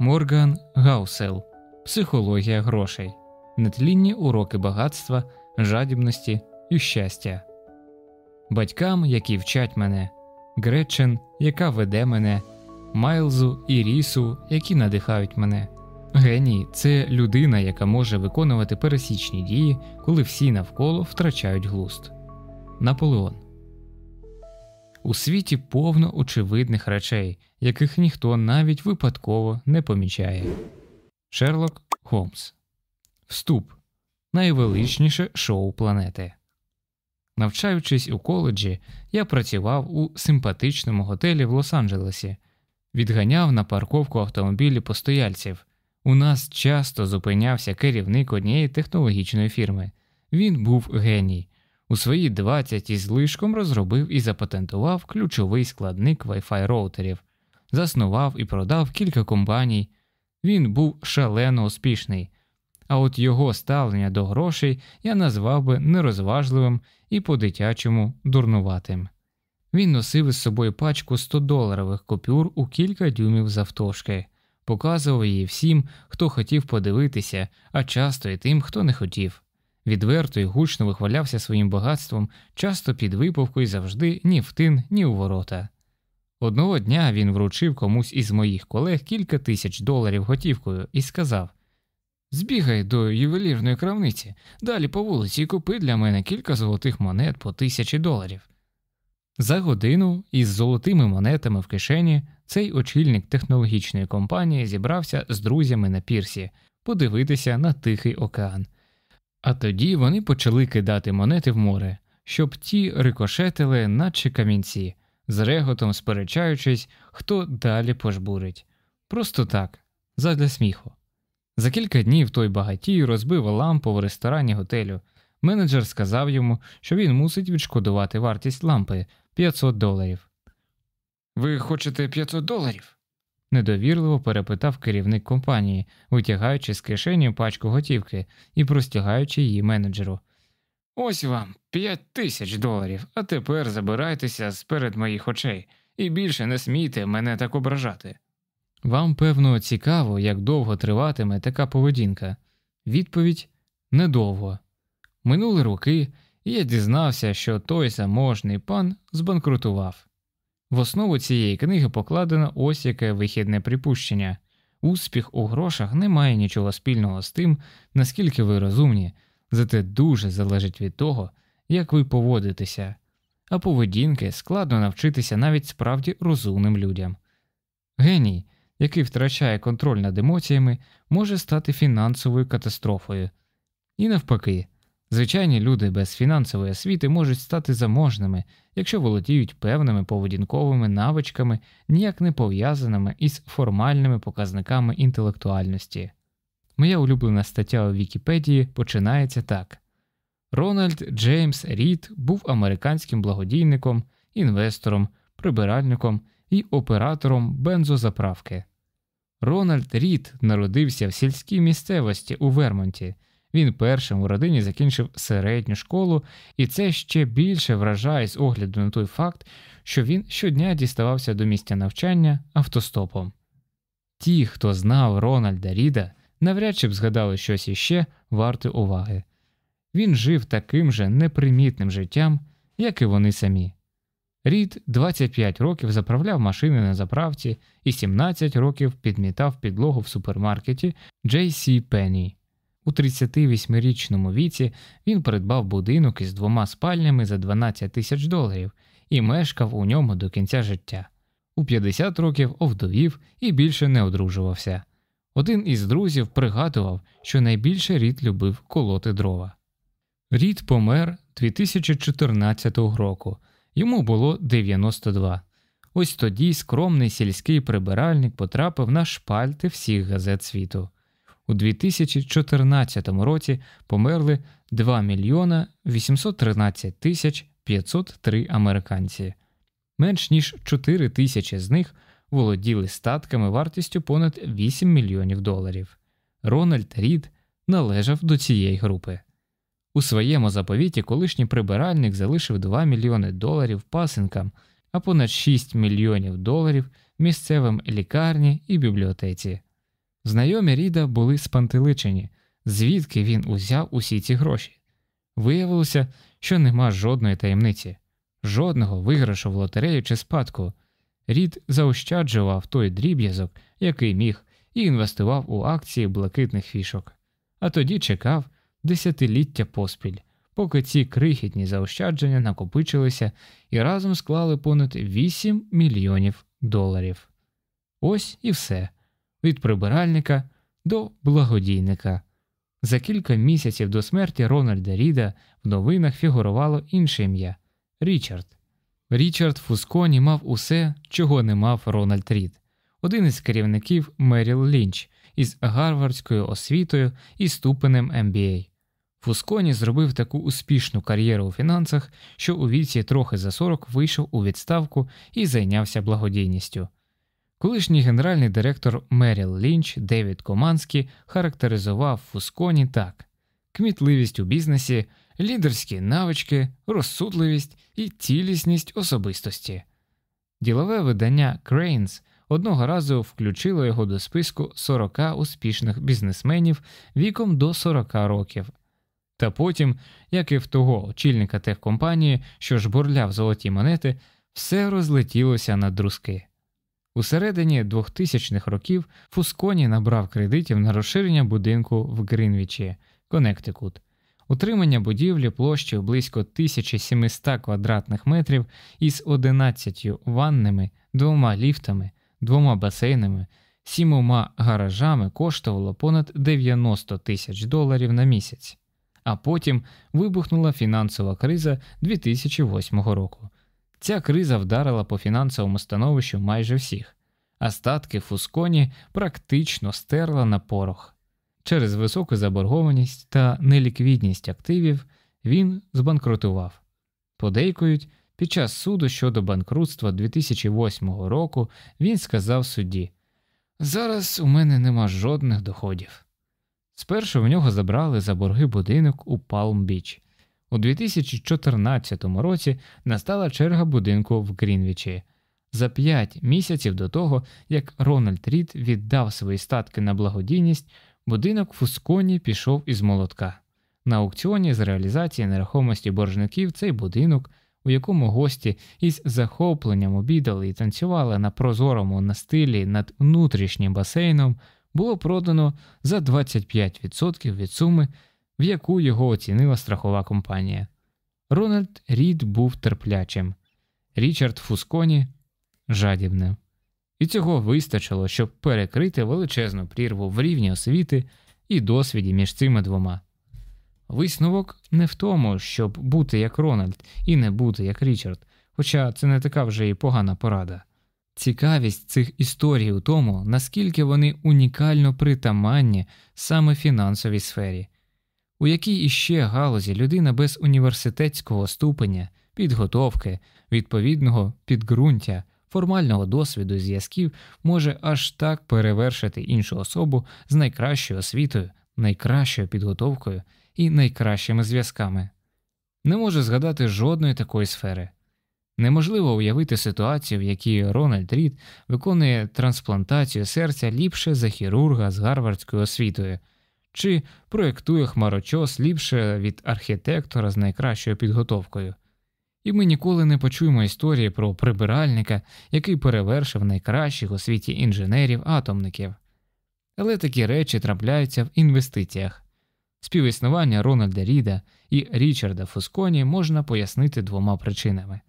Морган Гаусел Психологія грошей, нетлінні уроки багатства, жадібності і щастя, батькам, які вчать мене, Гречен, яка веде мене, Майлзу і Рісу, які надихають мене. Геній це людина, яка може виконувати пересічні дії, коли всі навколо втрачають глуст. Наполеон у світі повно очевидних речей, яких ніхто навіть випадково не помічає. Шерлок Холмс Вступ найвеличніше шоу планети. Навчаючись у коледжі, я працював у симпатичному готелі в Лос-Анджелесі, відганяв на парковку автомобілі постояльців. У нас часто зупинявся керівник однієї технологічної фірми. Він був геній. У свої 20 із лишком розробив і запатентував ключовий складник Wi-Fi роутерів, заснував і продав кілька компаній. Він був шалено успішний, а от його ставлення до грошей я назвав би нерозважливим і по-дитячому дурнуватим. Він носив із собою пачку 100-доларових купюр у кілька дюймів завтовшки, показував її всім, хто хотів подивитися, а часто і тим, хто не хотів. Відверто і гучно вихвалявся своїм багатством, часто під випавку і завжди ні в тин, ні у ворота. Одного дня він вручив комусь із моїх колег кілька тисяч доларів готівкою і сказав Збігай до ювелірної крамниці, далі по вулиці і купи для мене кілька золотих монет по тисячі доларів. За годину із золотими монетами в кишені цей очільник технологічної компанії зібрався з друзями на пірсі подивитися на Тихий океан. А тоді вони почали кидати монети в море, щоб ті рикошетили, наче камінці, з реготом сперечаючись, хто далі пожбурить. Просто так, задля сміху. За кілька днів той багатій розбив лампу в ресторані готелю. Менеджер сказав йому, що він мусить відшкодувати вартість лампи 500 доларів. Ви хочете 500 доларів? Недовірливо перепитав керівник компанії, витягаючи з кишені пачку готівки і простягаючи її менеджеру. Ось вам п'ять тисяч доларів, а тепер забирайтеся з перед моїх очей і більше не смійте мене так ображати. Вам, певно, цікаво, як довго триватиме така поведінка. Відповідь недовго. Минули роки, і я дізнався, що той заможний пан збанкрутував. В основу цієї книги покладено ось яке вихідне припущення успіх у грошах не має нічого спільного з тим, наскільки ви розумні, зате дуже залежить від того, як ви поводитеся, а поведінки складно навчитися навіть справді розумним людям. Геній, який втрачає контроль над емоціями, може стати фінансовою катастрофою. І навпаки, звичайні люди без фінансової освіти можуть стати заможними, якщо володіють певними поведінковими навичками, ніяк не пов'язаними із формальними показниками інтелектуальності. Моя улюблена стаття у Вікіпедії починається так. Рональд Джеймс Рід був американським благодійником, інвестором, прибиральником і оператором бензозаправки. Рональд Рід народився в сільській місцевості у Вермонті. Він першим у родині закінчив середню школу, і це ще більше вражає з огляду на той факт, що він щодня діставався до місця навчання автостопом. Ті, хто знав Рональда Ріда, навряд чи б згадали щось іще варте уваги. Він жив таким же непримітним життям, як і вони самі. Рід 25 років заправляв машини на заправці і 17 років підмітав підлогу в супермаркеті J.C. Penney. У 38-річному віці він придбав будинок із двома спальнями за 12 тисяч доларів і мешкав у ньому до кінця життя. У 50 років овдовів і більше не одружувався. Один із друзів пригадував, що найбільше Рід любив колоти дрова. Рід помер 2014 року, йому було 92. Ось тоді скромний сільський прибиральник потрапив на шпальти всіх газет світу. У 2014 році померли 2 мільйона 813 тисяч 503 американці. Менш ніж 4 тисячі з них володіли статками вартістю понад 8 мільйонів доларів. Рональд Рід належав до цієї групи. У своєму заповіті колишній прибиральник залишив 2 мільйони доларів пасинкам, а понад 6 мільйонів доларів місцевим лікарні і бібліотеці. Знайомі Ріда були спантеличені, звідки він узяв усі ці гроші. Виявилося, що нема жодної таємниці, жодного виграшу в лотерею чи спадку. Рід заощаджував той дріб'язок, який міг, і інвестував у акції блакитних фішок, а тоді чекав десятиліття поспіль, поки ці крихітні заощадження накопичилися і разом склали понад 8 мільйонів доларів. Ось і все від прибиральника до благодійника. За кілька місяців до смерті Рональда Ріда в новинах фігурувало інше ім'я Річард. Річард Фусконі мав усе, чого не мав Рональд Рід, один із керівників Меріл Лінч із гарвардською освітою і ступенем MBA. Фусконі зробив таку успішну кар'єру у фінансах, що у віці трохи за 40 вийшов у відставку і зайнявся благодійністю. Колишній генеральний директор Меріл Лінч Девід Команський характеризував Фусконі так: кмітливість у бізнесі, лідерські навички, розсудливість і цілісність особистості. Ділове видання Cranes одного разу включило його до списку 40 успішних бізнесменів віком до 40 років. Та потім, як і в того очільника техкомпанії, що жбурляв золоті монети, все розлетілося на друзки. У середині 2000-х років Фусконі набрав кредитів на розширення будинку в Гринвічі, Коннектикут, утримання будівлі площею близько 1700 квадратних метрів із 11 ванними, двома ліфтами, двома басейнами, сімома гаражами коштувало понад 90 тисяч доларів на місяць. А потім вибухнула фінансова криза 2008 року. Ця криза вдарила по фінансовому становищу майже всіх, а статки Фусконі практично стерла на порох. Через високу заборгованість та неліквідність активів він збанкрутував. Подейкують, під час суду щодо банкрутства 2008 року він сказав судді: Зараз у мене нема жодних доходів. Спершу в нього забрали за борги будинок у Палм-Біч. У 2014 році настала черга будинку в Грінвічі. За п'ять місяців до того, як Рональд Рід віддав свої статки на благодійність, будинок Фусконі пішов із молотка. На аукціоні з реалізації нерухомості боржників цей будинок, у якому гості із захопленням обідали і танцювали на прозорому настилі над внутрішнім басейном, було продано за 25% від суми, в яку його оцінила страхова компанія. Рональд Рід був терплячим, Річард Фусконі жадібним. І цього вистачило, щоб перекрити величезну прірву в рівні освіти і досвіді між цими двома. Висновок не в тому, щоб бути як Рональд і не бути як Річард, хоча це не така вже і погана порада. Цікавість цих історій у тому, наскільки вони унікально притаманні саме фінансовій сфері, у якій іще галузі людина без університетського ступеня, підготовки, відповідного підґрунтя, формального досвіду зв'язків може аж так перевершити іншу особу з найкращою освітою, найкращою підготовкою і найкращими зв'язками. Не може згадати жодної такої сфери. Неможливо уявити ситуацію, в якій Рональд Рід виконує трансплантацію серця ліпше за хірурга з гарвардською освітою, чи проєктує хмарочос ліпше від архітектора з найкращою підготовкою. І ми ніколи не почуємо історії про прибиральника, який перевершив найкращих у світі інженерів-атомників. Але такі речі трапляються в інвестиціях. Співіснування Рональда Ріда і Річарда Фусконі можна пояснити двома причинами.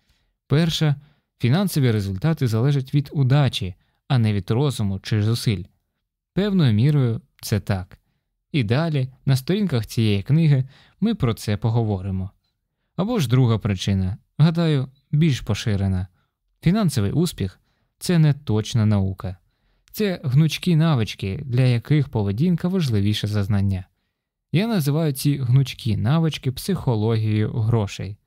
Перша фінансові результати залежать від удачі, а не від розуму чи зусиль. Певною мірою це так. І далі, на сторінках цієї книги, ми про це поговоримо. Або ж друга причина, гадаю, більш поширена фінансовий успіх це не точна наука, це гнучкі навички, для яких поведінка важливіша за знання. Я називаю ці гнучкі навички психологією грошей.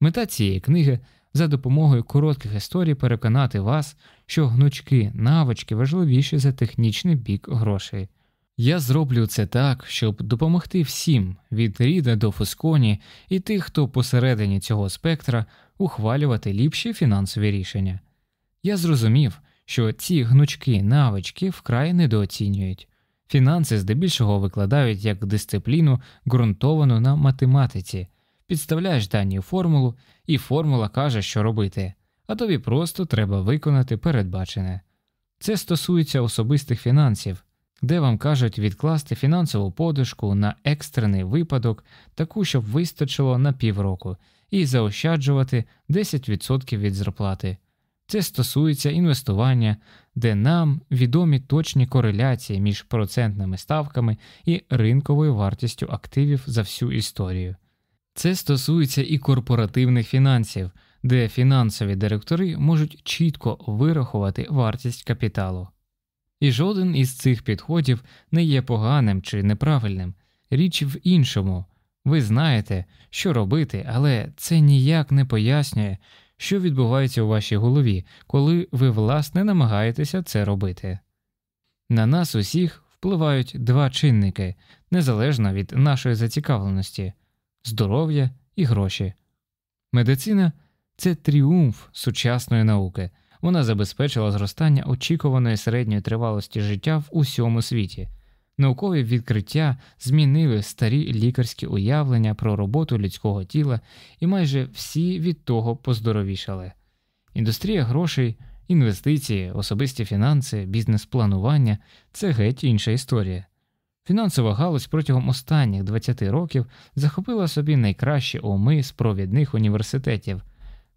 Мета цієї книги за допомогою коротких історій переконати вас, що гнучки навички важливіші за технічний бік грошей. Я зроблю це так, щоб допомогти всім від Ріда до Фусконі і тих, хто посередині цього спектра ухвалювати ліпші фінансові рішення. Я зрозумів, що ці гнучки навички вкрай недооцінюють. Фінанси здебільшого викладають як дисципліну, ґрунтовану на математиці. Підставляєш дані формулу, і формула каже, що робити, а тобі просто треба виконати передбачене. Це стосується особистих фінансів, де вам кажуть відкласти фінансову подушку на екстрений випадок, таку, щоб вистачило на півроку, і заощаджувати 10% від зарплати. Це стосується інвестування, де нам відомі точні кореляції між процентними ставками і ринковою вартістю активів за всю історію. Це стосується і корпоративних фінансів, де фінансові директори можуть чітко вирахувати вартість капіталу. І жоден із цих підходів не є поганим чи неправильним, річ в іншому. Ви знаєте, що робити, але це ніяк не пояснює, що відбувається у вашій голові, коли ви власне намагаєтеся це робити. На нас усіх впливають два чинники незалежно від нашої зацікавленості здоров'я і гроші. Медицина це тріумф сучасної науки, вона забезпечила зростання очікуваної середньої тривалості життя в усьому світі. Наукові відкриття змінили старі лікарські уявлення про роботу людського тіла, і майже всі від того поздоровішали. Індустрія грошей, інвестиції, особисті фінанси, бізнес-планування це геть інша історія. Фінансова галузь протягом останніх 20 років захопила собі найкращі уми з провідних університетів.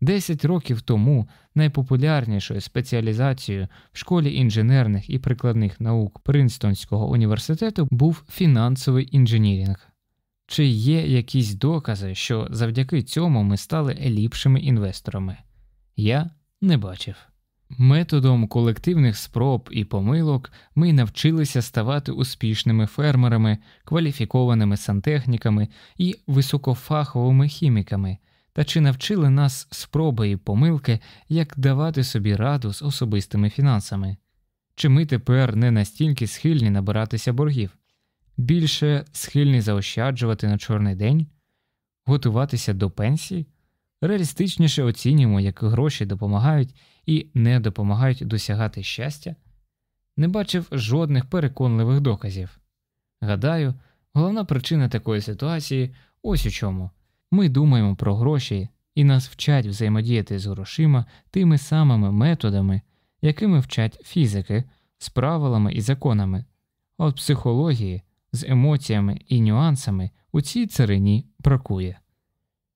Десять років тому найпопулярнішою спеціалізацією в школі інженерних і прикладних наук Принстонського університету був фінансовий інженірінг. Чи є якісь докази, що завдяки цьому ми стали ліпшими інвесторами? Я не бачив. Методом колективних спроб і помилок ми навчилися ставати успішними фермерами, кваліфікованими сантехніками і високофаховими хіміками. Та чи навчили нас спроби і помилки, як давати собі раду з особистими фінансами? Чи ми тепер не настільки схильні набиратися боргів, більше схильні заощаджувати на чорний день, готуватися до пенсії, реалістичніше оцінюємо, як гроші допомагають і не допомагають досягати щастя? Не бачив жодних переконливих доказів. Гадаю, головна причина такої ситуації ось у чому. Ми думаємо про гроші і нас вчать взаємодіяти з грошима тими самими методами, якими вчать фізики, з правилами і законами, от психології з емоціями і нюансами у цій царині бракує.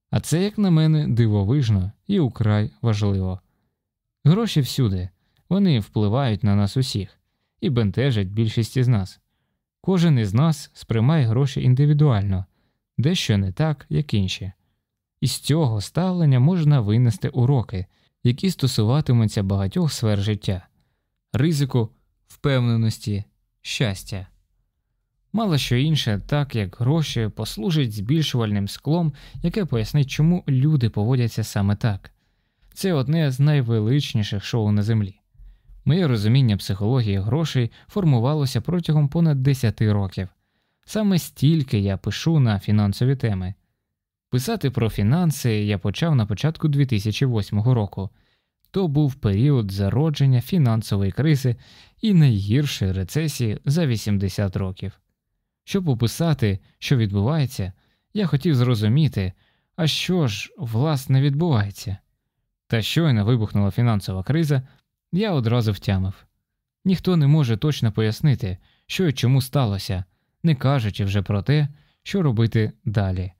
А це, як на мене, дивовижно і украй важливо. Гроші всюди, вони впливають на нас усіх і бентежать більшість із нас. Кожен із нас сприймає гроші індивідуально дещо не так, як інші. Із цього ставлення можна винести уроки, які стосуватимуться багатьох сфер життя, ризику, впевненості, щастя. Мало що інше, так як гроші послужить збільшувальним склом, яке пояснить, чому люди поводяться саме так. Це одне з найвеличніших шоу на землі. Моє розуміння психології грошей формувалося протягом понад 10 років. Саме стільки я пишу на фінансові теми. Писати про фінанси я почав на початку 2008 року. То був період зародження фінансової кризи і найгіршої рецесії за 80 років. Щоб описати, що відбувається, я хотів зрозуміти, а що ж власне відбувається. Та щойно вибухнула фінансова криза, я одразу втямив. Ніхто не може точно пояснити, що і чому сталося, не кажучи вже про те, що робити далі.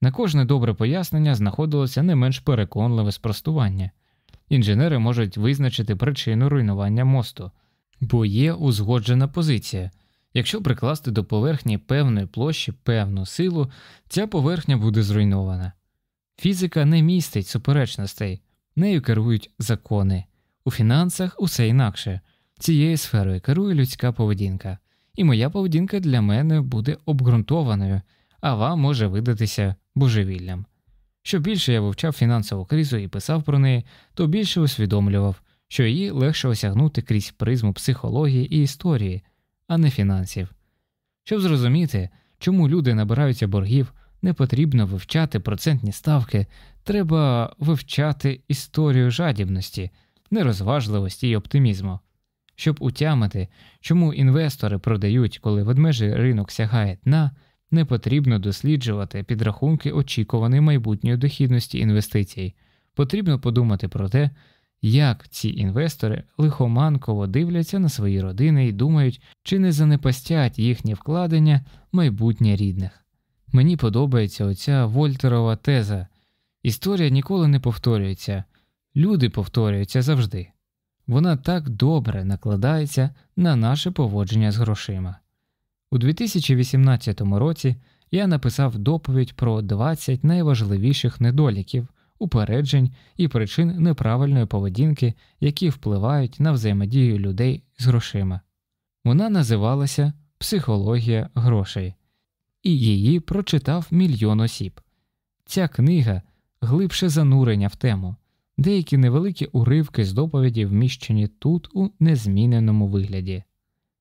На кожне добре пояснення знаходилося не менш переконливе спростування. Інженери можуть визначити причину руйнування мосту, бо є узгоджена позиція. Якщо прикласти до поверхні певної площі певну силу, ця поверхня буде зруйнована. Фізика не містить суперечностей, нею керують закони. У фінансах усе інакше. Цією сферою керує людська поведінка і моя поведінка для мене буде обґрунтованою, а вам може видатися божевіллям. Що більше я вивчав фінансову кризу і писав про неї, то більше усвідомлював, що її легше осягнути крізь призму психології і історії, а не фінансів. Щоб зрозуміти, чому люди набираються боргів, не потрібно вивчати процентні ставки, треба вивчати історію жадібності, нерозважливості і оптимізму. Щоб утямити, чому інвестори продають, коли ведмежий ринок сягає дна, не потрібно досліджувати підрахунки очікуваної майбутньої дохідності інвестицій. Потрібно подумати про те, як ці інвестори лихоманково дивляться на свої родини і думають, чи не занепастять їхні вкладення майбутнє рідних. Мені подобається оця Вольтерова теза історія ніколи не повторюється, люди повторюються завжди. Вона так добре накладається на наше поводження з грошима. У 2018 році я написав доповідь про 20 найважливіших недоліків, упереджень і причин неправильної поведінки, які впливають на взаємодію людей з грошима. Вона називалася Психологія грошей, і її прочитав мільйон осіб. Ця книга глибше занурення в тему, деякі невеликі уривки з доповіді вміщені тут у незміненому вигляді.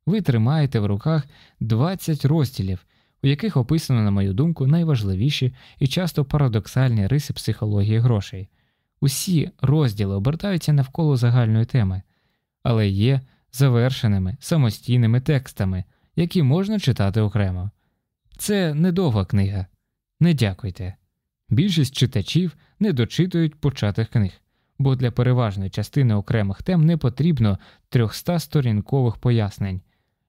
Ви тримаєте в руках 20 розділів, у яких описано, на мою думку, найважливіші і часто парадоксальні риси психології грошей. Усі розділи обертаються навколо загальної теми, але є завершеними самостійними текстами, які можна читати окремо. Це недовга книга. Не дякуйте. Більшість читачів не дочитують початих книг, бо для переважної частини окремих тем не потрібно 300 сторінкових пояснень.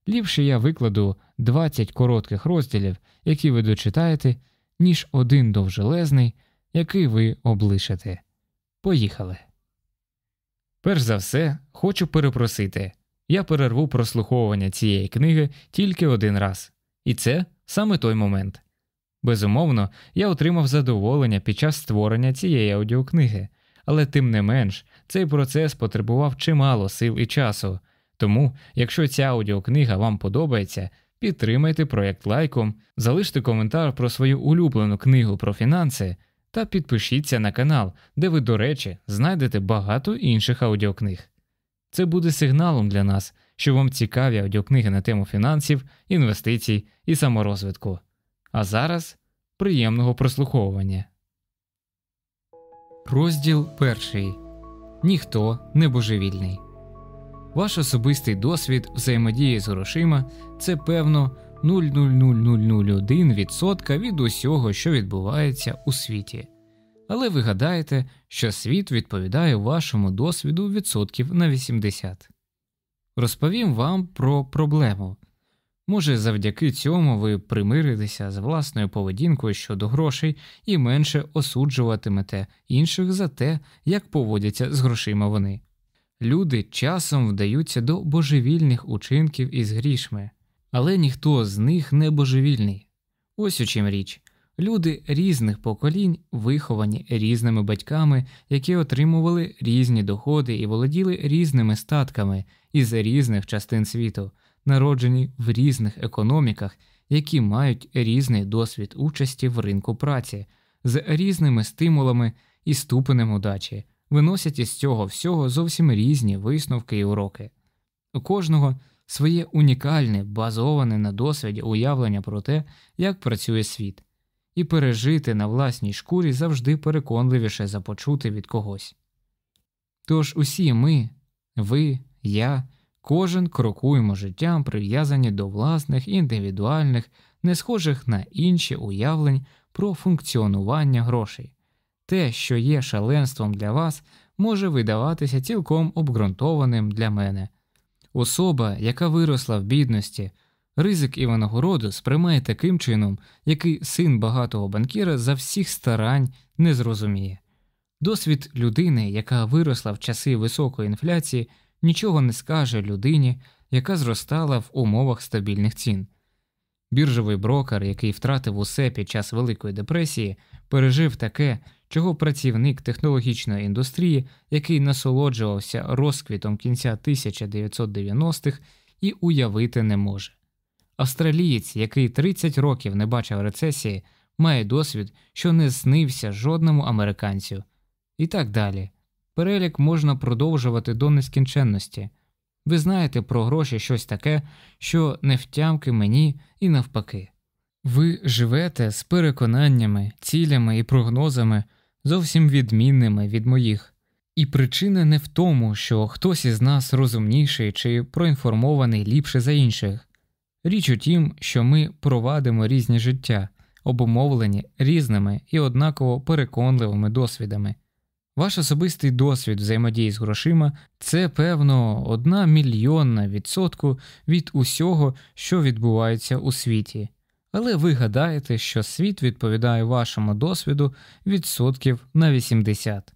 Ліпше я викладу 20 коротких розділів, які ви дочитаєте, ніж один довжелезний, який ви облишите. Поїхали. Перш за все, хочу перепросити я перерву прослуховування цієї книги тільки один раз, і це саме той момент. Безумовно, я отримав задоволення під час створення цієї аудіокниги, але тим не менш цей процес потребував чимало сил і часу. Тому, якщо ця аудіокнига вам подобається, підтримайте проєкт лайком, залиште коментар про свою улюблену книгу про фінанси та підпишіться на канал, де ви, до речі, знайдете багато інших аудіокниг. Це буде сигналом для нас, що вам цікаві аудіокниги на тему фінансів, інвестицій і саморозвитку. А зараз приємного прослуховування. Розділ перший Ніхто не божевільний. Ваш особистий досвід взаємодії з грошима це певно 0,00001% від усього, що відбувається у світі. Але ви гадаєте, що світ відповідає вашому досвіду відсотків на 80. Розповім вам про проблему. Може, завдяки цьому ви примиритеся з власною поведінкою щодо грошей і менше осуджуватимете інших за те, як поводяться з грошима вони. Люди часом вдаються до божевільних учинків із грішми, але ніхто з них не божевільний. Ось у чим річ. Люди різних поколінь виховані різними батьками, які отримували різні доходи і володіли різними статками із різних частин світу, народжені в різних економіках, які мають різний досвід участі в ринку праці, з різними стимулами і ступенем удачі, виносять із цього всього зовсім різні висновки і уроки. У кожного своє унікальне, базоване на досвіді уявлення про те, як працює світ і пережити на власній шкурі завжди переконливіше за почути від когось. Тож усі ми, ви, я, кожен крокуємо життям, прив'язані до власних індивідуальних, не схожих на інші уявлень про функціонування грошей. Те, що є шаленством для вас, може видаватися цілком обґрунтованим для мене. Особа, яка виросла в бідності, Ризик і винагороду сприймає таким чином, який син багатого банкіра за всіх старань не зрозуміє. Досвід людини, яка виросла в часи високої інфляції, нічого не скаже людині, яка зростала в умовах стабільних цін. Біржовий брокер, який втратив усе під час Великої депресії, пережив таке, чого працівник технологічної індустрії, який насолоджувався розквітом кінця 1990-х, і уявити не може. Австралієць, який 30 років не бачив рецесії, має досвід, що не снився жодному американцю, і так далі. Перелік можна продовжувати до нескінченності. Ви знаєте про гроші щось таке, що не втямки мені і навпаки. Ви живете з переконаннями, цілями і прогнозами, зовсім відмінними від моїх, І причина не в тому, що хтось із нас розумніший чи проінформований ліпше за інших. Річ у тім, що ми провадимо різні життя, обумовлені різними і однаково переконливими досвідами. Ваш особистий досвід взаємодії з грошима це, певно, одна мільйонна відсотку від усього, що відбувається у світі, але ви гадаєте, що світ відповідає вашому досвіду відсотків на 80.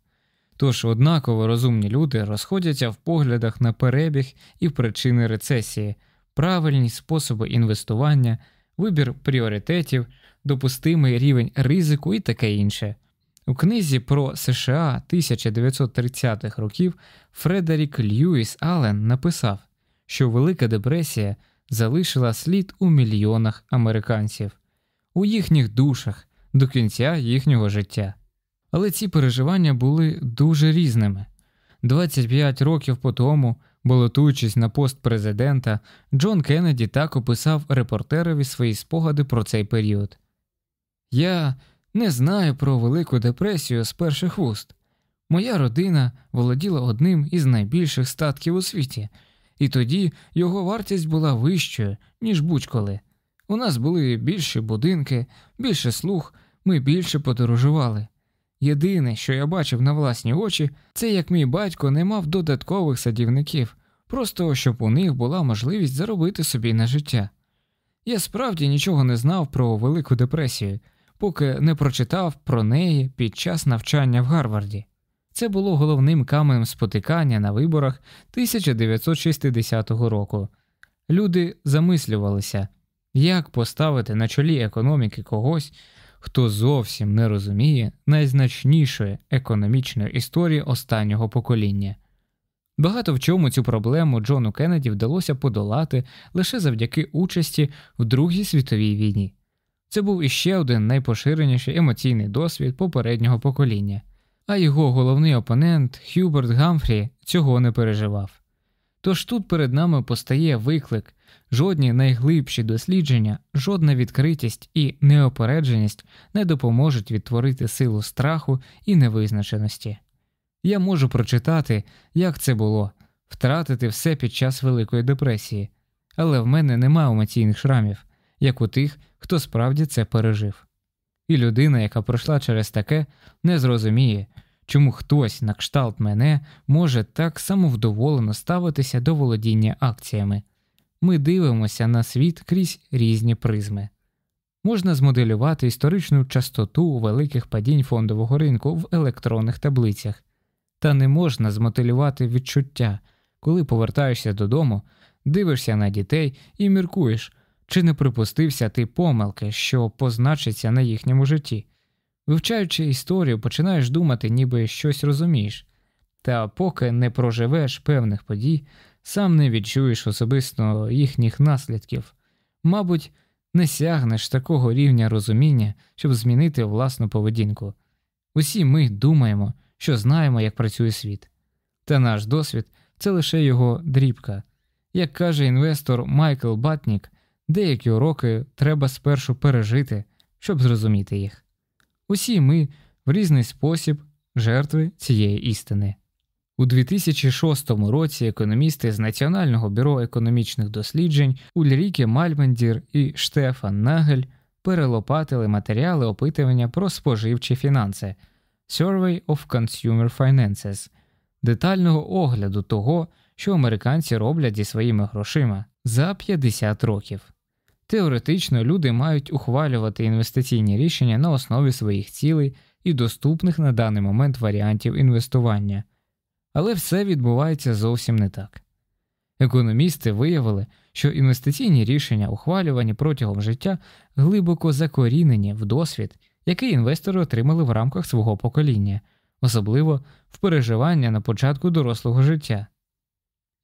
Тож однаково розумні люди розходяться в поглядах на перебіг і причини рецесії, правильні способи інвестування, вибір пріоритетів, допустимий рівень ризику і таке інше. У книзі про США 1930-х років Фредерік Льюіс Аллен написав, що Велика депресія залишила слід у мільйонах американців, у їхніх душах до кінця їхнього життя. Але ці переживання були дуже різними. 25 років по тому, балотуючись на пост президента, Джон Кеннеді так описав репортерові свої спогади про цей період. Я не знаю про Велику депресію з перших вуст. Моя родина володіла одним із найбільших статків у світі, і тоді його вартість була вищою, ніж будь-коли. У нас були більші будинки, більше слуг, ми більше подорожували. Єдине, що я бачив на власні очі, це як мій батько не мав додаткових садівників, просто щоб у них була можливість заробити собі на життя. Я справді нічого не знав про Велику депресію, поки не прочитав про неї під час навчання в Гарварді. Це було головним каменем спотикання на виборах 1960 року. Люди замислювалися, як поставити на чолі економіки когось, хто зовсім не розуміє найзначнішої економічної історії останнього покоління. Багато в чому цю проблему Джону Кеннеді вдалося подолати лише завдяки участі в Другій світовій війні. Це був іще один найпоширеніший емоційний досвід попереднього покоління, а його головний опонент Хюберт Гамфрі цього не переживав. Тож тут перед нами постає виклик, жодні найглибші дослідження, жодна відкритість і неопередженість не допоможуть відтворити силу страху і невизначеності. Я можу прочитати, як це було, втратити все під час Великої депресії, але в мене немає емоційних шрамів, як у тих, хто справді це пережив. І людина, яка пройшла через таке, не зрозуміє, чому хтось на кшталт мене може так самовдоволено ставитися до володіння акціями. Ми дивимося на світ крізь різні призми. Можна змоделювати історичну частоту великих падінь фондового ринку в електронних таблицях, та не можна змотивувати відчуття, коли повертаєшся додому, дивишся на дітей і міркуєш, чи не припустився ти помилки, що позначиться на їхньому житті. Вивчаючи історію, починаєш думати, ніби щось розумієш, та поки не проживеш певних подій, сам не відчуєш особисто їхніх наслідків, мабуть, не сягнеш такого рівня розуміння, щоб змінити власну поведінку. Усі ми думаємо, що знаємо, як працює світ, та наш досвід це лише його дрібка. Як каже інвестор Майкл Батнік, деякі уроки треба спершу пережити, щоб зрозуміти їх. Усі ми в різний спосіб жертви цієї істини. У 2006 році економісти з Національного бюро економічних досліджень Ульріке Мальмендір і Штефан Нагель перелопатили матеріали опитування про споживчі фінанси Survey of Consumer Finances, детального огляду того, що американці роблять зі своїми грошима за 50 років. Теоретично люди мають ухвалювати інвестиційні рішення на основі своїх цілей і доступних на даний момент варіантів інвестування, але все відбувається зовсім не так. Економісти виявили, що інвестиційні рішення, ухвалювані протягом життя, глибоко закорінені в досвід, який інвестори отримали в рамках свого покоління, особливо в переживання на початку дорослого життя.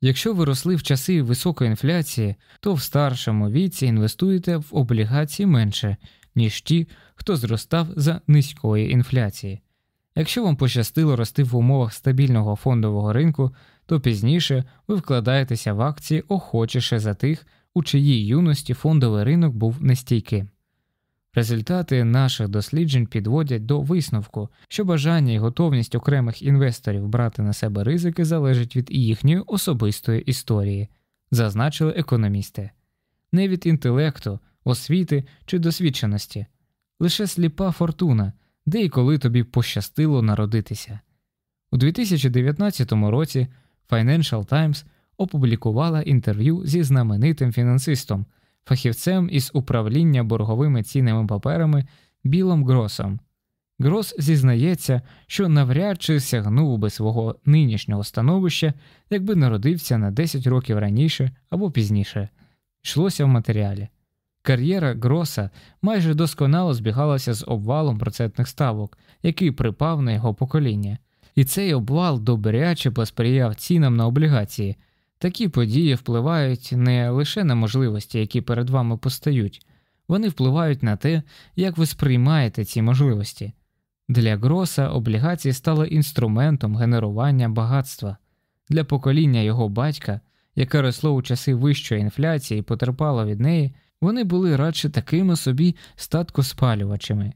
Якщо ви росли в часи високої інфляції, то в старшому віці інвестуєте в облігації менше, ніж ті, хто зростав за низької інфляції. Якщо вам пощастило рости в умовах стабільного фондового ринку, то пізніше ви вкладаєтеся в акції охочіше за тих, у чиїй юності фондовий ринок був нестійким. Результати наших досліджень підводять до висновку, що бажання і готовність окремих інвесторів брати на себе ризики залежить від їхньої особистої історії, зазначили економісти, не від інтелекту, освіти чи досвідченості, лише сліпа фортуна, де і коли тобі пощастило народитися. У 2019 році Financial Times опублікувала інтерв'ю зі знаменитим фінансистом фахівцем із управління борговими цінними паперами Білом Гросом. Грос зізнається, що навряд чи сягнув би свого нинішнього становища, якби народився на 10 років раніше або пізніше. Йшлося в матеріалі. Кар'єра Гроса майже досконало збігалася з обвалом процентних ставок, який припав на його покоління, і цей обвал добряче посприяв цінам на облігації, Такі події впливають не лише на можливості, які перед вами постають, вони впливають на те, як ви сприймаєте ці можливості. Для Гроса облігації стали інструментом генерування багатства, для покоління його батька, яке росло у часи вищої інфляції і потерпало від неї, вони були радше такими собі статкоспалювачами.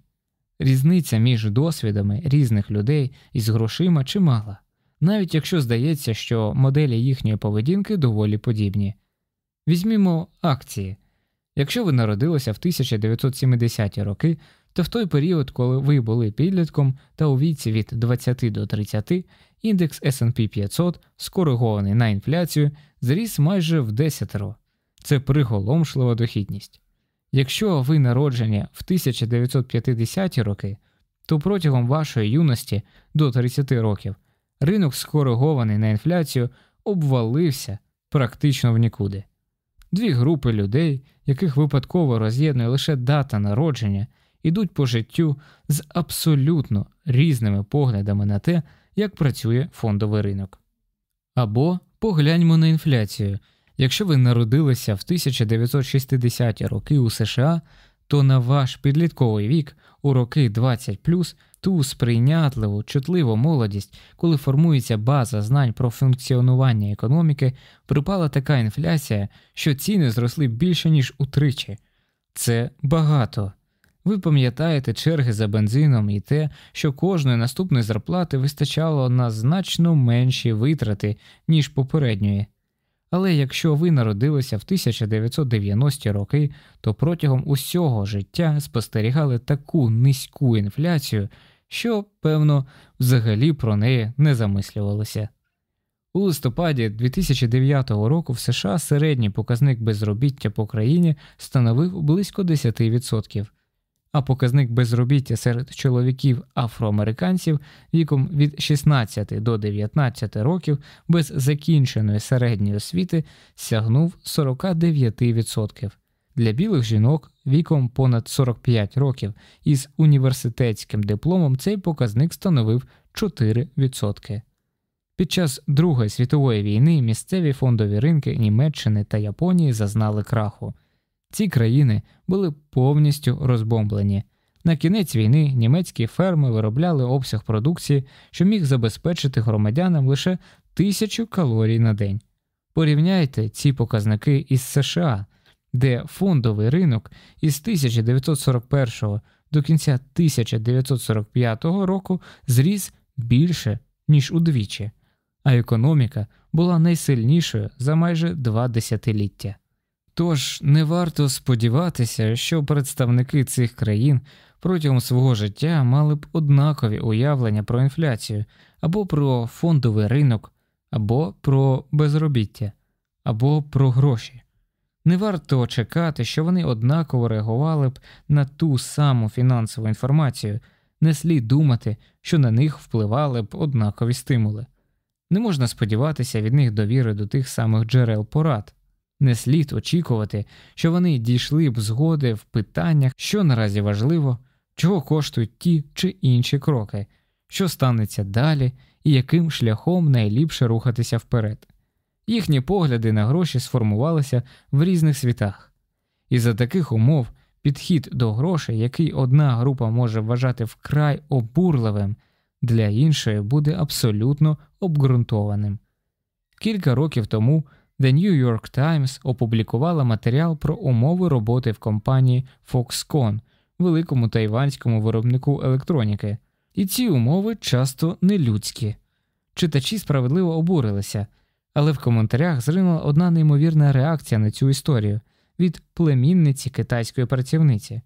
Різниця між досвідами різних людей із грошима чимала навіть якщо здається, що моделі їхньої поведінки доволі подібні. Візьмімо акції. Якщо ви народилися в 1970-ті роки, то в той період, коли ви були підлітком та у віці від 20 до 30, індекс SP 500, скоригований на інфляцію, зріс майже в 10 ро. Це приголомшлива дохідність. Якщо ви народжені в 1950-ті роки, то протягом вашої юності до 30 років ринок, скоригований на інфляцію, обвалився практично в нікуди. Дві групи людей, яких випадково роз'єднує лише дата народження, ідуть по життю з абсолютно різними поглядами на те, як працює фондовий ринок. Або погляньмо на інфляцію. Якщо ви народилися в 1960-ті роки у США, то на ваш підлітковий вік у роки 20 ту сприйнятливу, чутливу молодість, коли формується база знань про функціонування економіки, припала така інфляція, що ціни зросли більше ніж утричі. Це багато. Ви пам'ятаєте черги за бензином і те, що кожної наступної зарплати вистачало на значно менші витрати, ніж попередньої. Але якщо ви народилися в 1990-ті роки, то протягом усього життя спостерігали таку низьку інфляцію, що, певно, взагалі про неї не замислювалися. У листопаді 2009 року в США середній показник безробіття по країні становив близько 10%, а показник безробіття серед чоловіків афроамериканців віком від 16 до 19 років без закінченої середньої освіти сягнув 49%. Для білих жінок віком понад 45 років із університетським дипломом цей показник становив 4%. Під час Другої світової війни місцеві фондові ринки Німеччини та Японії зазнали краху. Ці країни були повністю розбомблені. На кінець війни німецькі ферми виробляли обсяг продукції, що міг забезпечити громадянам лише тисячу калорій на день. Порівняйте ці показники із США де фондовий ринок із 1941 до кінця 1945 року зріс більше, ніж удвічі, а економіка була найсильнішою за майже два десятиліття. Тож не варто сподіватися, що представники цих країн протягом свого життя мали б однакові уявлення про інфляцію або про фондовий ринок, або про безробіття, або про гроші. Не варто чекати, що вони однаково реагували б на ту саму фінансову інформацію, не слід думати, що на них впливали б однакові стимули. Не можна сподіватися від них довіри до тих самих джерел порад, не слід очікувати, що вони дійшли б згоди в питаннях, що наразі важливо, чого коштують ті чи інші кроки, що станеться далі і яким шляхом найліпше рухатися вперед. Їхні погляди на гроші сформувалися в різних світах, і за таких умов підхід до грошей, який одна група може вважати вкрай обурливим, для іншої буде абсолютно обґрунтованим. Кілька років тому The New York Times опублікувала матеріал про умови роботи в компанії Foxconn великому тайванському виробнику електроніки, і ці умови часто нелюдські. Читачі справедливо обурилися, але в коментарях зринула одна неймовірна реакція на цю історію від племінниці китайської працівниці.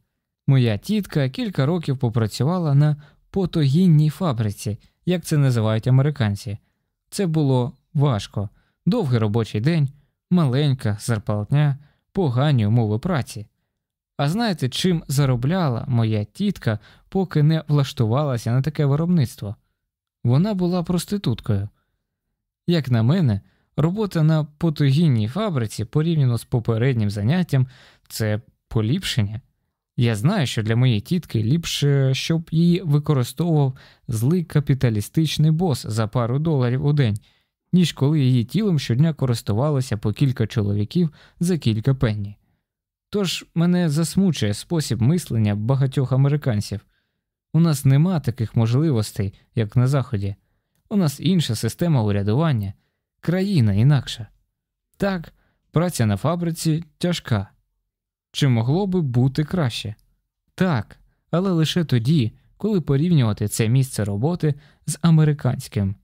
Моя тітка кілька років попрацювала на потогінній фабриці, як це називають американці. Це було важко, довгий робочий день, маленька зарплатня, погані умови праці. А знаєте, чим заробляла моя тітка, поки не влаштувалася на таке виробництво? Вона була проституткою. Як на мене, робота на потогінній фабриці порівняно з попереднім заняттям це поліпшення. Я знаю, що для моєї тітки ліпше, щоб її використовував злий капіталістичний бос за пару доларів у день, ніж коли її тілом щодня користувалося по кілька чоловіків за кілька пенні. Тож мене засмучує спосіб мислення багатьох американців. У нас нема таких можливостей, як на Заході. У нас інша система урядування, країна інакша. Так, праця на фабриці тяжка. Чи могло би бути краще? Так, але лише тоді, коли порівнювати це місце роботи з американським.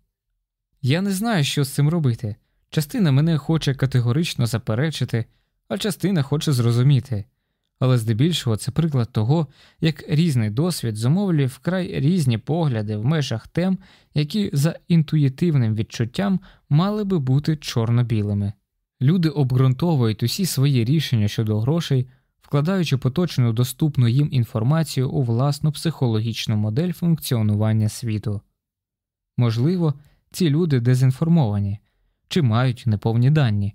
Я не знаю, що з цим робити. Частина мене хоче категорично заперечити, а частина хоче зрозуміти. Але здебільшого це приклад того, як різний досвід зумовлює вкрай різні погляди в межах тем, які за інтуїтивним відчуттям мали би бути чорно-білими. Люди обґрунтовують усі свої рішення щодо грошей, вкладаючи поточну доступну їм інформацію у власну психологічну модель функціонування світу. Можливо, ці люди дезінформовані чи мають неповні дані,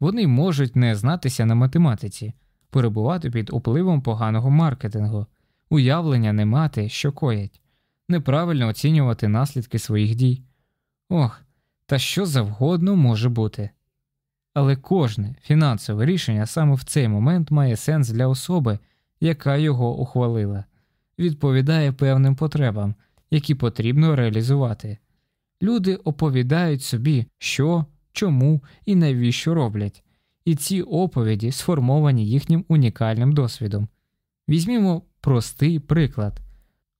вони можуть не знатися на математиці, перебувати під впливом поганого маркетингу, уявлення не мати, що коять, неправильно оцінювати наслідки своїх дій. Ох, та що завгодно може бути. Але кожне фінансове рішення саме в цей момент має сенс для особи, яка його ухвалила, відповідає певним потребам, які потрібно реалізувати. Люди оповідають собі, що, чому і навіщо роблять, і ці оповіді сформовані їхнім унікальним досвідом. Візьмімо простий приклад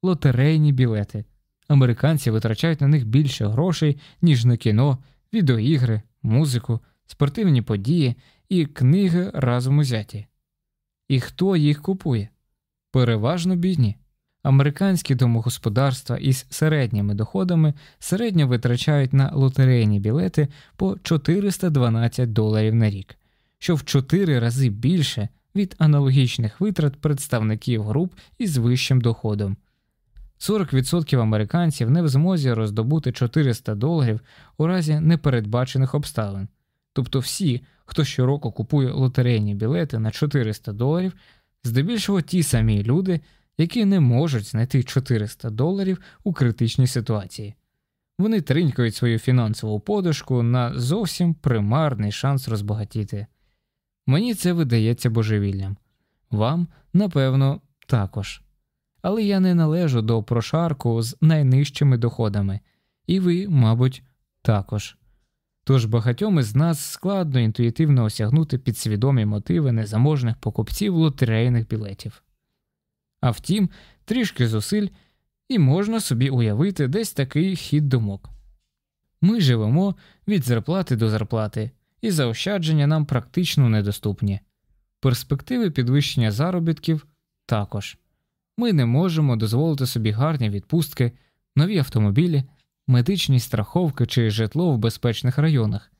лотерейні білети. Американці витрачають на них більше грошей, ніж на кіно, відеоігри, музику, спортивні події і книги разом узяті. І хто їх купує? Переважно бідні. Американські домогосподарства із середніми доходами середньо витрачають на лотерейні білети по 412 доларів на рік, що в 4 рази більше від аналогічних витрат представників груп із вищим доходом. 40% американців не в змозі роздобути 400 доларів у разі непередбачених обставин. Тобто всі, хто щороку купує лотерейні білети на 400 доларів, здебільшого ті самі люди які не можуть знайти 400 доларів у критичній ситуації. Вони тринькають свою фінансову подушку на зовсім примарний шанс розбагатіти. Мені це видається божевіллям, вам, напевно, також. Але я не належу до прошарку з найнижчими доходами, і ви, мабуть, також. Тож багатьом із нас складно інтуїтивно осягнути підсвідомі мотиви незаможних покупців лотерейних білетів. А втім, трішки зусиль, і можна собі уявити десь такий хід думок. Ми живемо від зарплати до зарплати, і заощадження нам практично недоступні. Перспективи підвищення заробітків також. Ми не можемо дозволити собі гарні відпустки, нові автомобілі, медичні страховки чи житло в безпечних районах.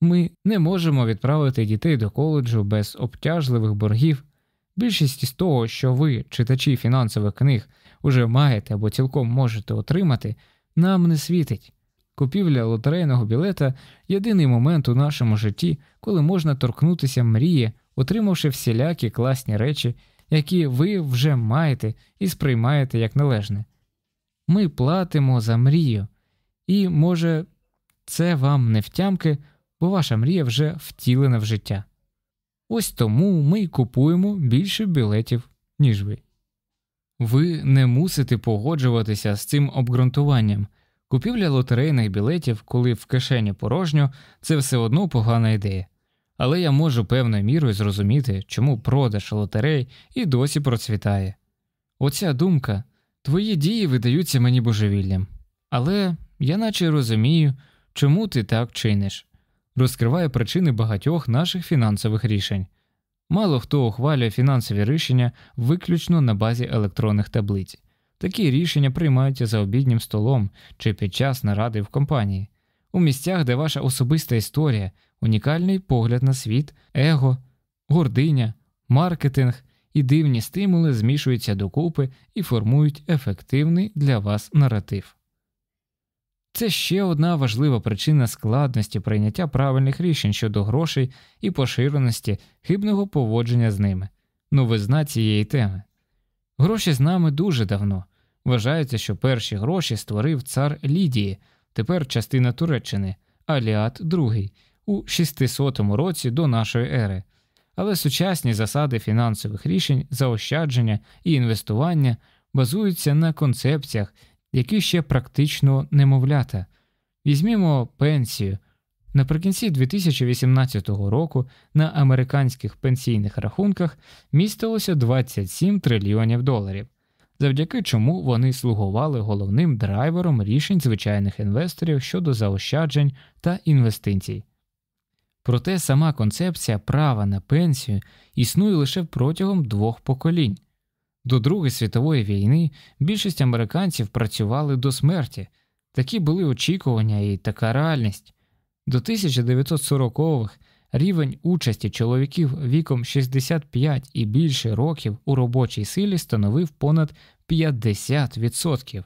Ми не можемо відправити дітей до коледжу без обтяжливих боргів. Більшість із того, що ви, читачі фінансових книг, уже маєте або цілком можете отримати, нам не світить. Купівля лотерейного білета єдиний момент у нашому житті, коли можна торкнутися мрії, отримавши всілякі класні речі, які ви вже маєте і сприймаєте як належне. Ми платимо за мрію, і, може, це вам не втямки, бо ваша мрія вже втілена в життя. Ось тому ми й купуємо більше білетів, ніж ви. Ви не мусите погоджуватися з цим обґрунтуванням. Купівля лотерейних білетів, коли в кишені порожньо, це все одно погана ідея. Але я можу певною мірою зрозуміти, чому продаж лотерей і досі процвітає. Оця думка, твої дії видаються мені божевіллям, але я наче розумію, чому ти так чиниш, розкриває причини багатьох наших фінансових рішень. Мало хто ухвалює фінансові рішення виключно на базі електронних таблиць. Такі рішення приймаються за обіднім столом чи під час наради в компанії, у місцях, де ваша особиста історія, унікальний погляд на світ, его, гординя, маркетинг і дивні стимули змішуються докупи і формують ефективний для вас наратив. Це ще одна важлива причина складності прийняття правильних рішень щодо грошей і поширеності хибного поводження з ними, новизна цієї теми. Гроші з нами дуже давно. Вважається, що перші гроші створив цар Лідії, тепер частина Туреччини, Аліат II, у 600 році до нашої ери. Але сучасні засади фінансових рішень, заощадження і інвестування базуються на концепціях, які ще практично немовлята. Візьмімо пенсію. Наприкінці 2018 року на американських пенсійних рахунках містилося 27 трильйонів доларів, завдяки чому вони слугували головним драйвером рішень звичайних інвесторів щодо заощаджень та інвестицій. Проте сама концепція права на пенсію існує лише протягом двох поколінь. До Другої світової війни більшість американців працювали до смерті, такі були очікування і така реальність. До 1940-х рівень участі чоловіків віком 65 і більше років у робочій силі становив понад 50%.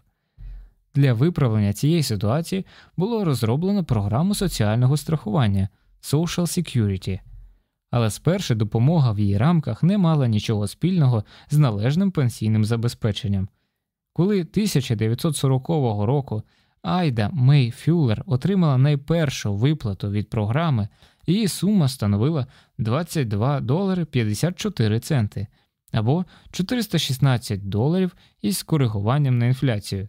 Для виправлення цієї ситуації було розроблено програму соціального страхування Social Security – але спершу допомога в її рамках не мала нічого спільного з належним пенсійним забезпеченням. Коли 1940 року Айда Мей Фюллер отримала найпершу виплату від програми, її сума становила 22 долари 54 центи або 416 доларів із коригуванням на інфляцію.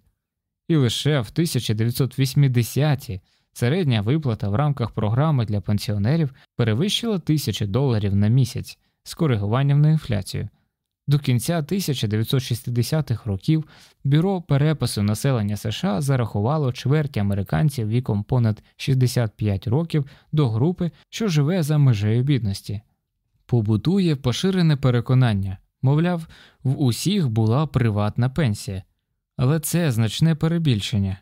І лише в 1980-ті Середня виплата в рамках програми для пенсіонерів перевищила тисячі доларів на місяць з коригуванням на інфляцію. До кінця 1960-х років Бюро перепису населення США зарахувало чверть американців віком понад 65 років до групи, що живе за межею бідності. Побутує поширене переконання мовляв, в усіх була приватна пенсія, але це значне перебільшення.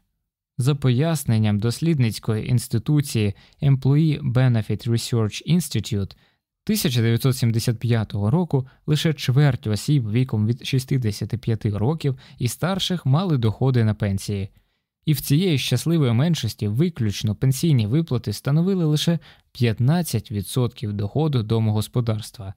За поясненням дослідницької інституції Employee Benefit Research Institute 1975 року лише чверть осіб віком від 65 років і старших мали доходи на пенсії, і в цієї щасливої меншості виключно пенсійні виплати становили лише 15% доходу домогосподарства.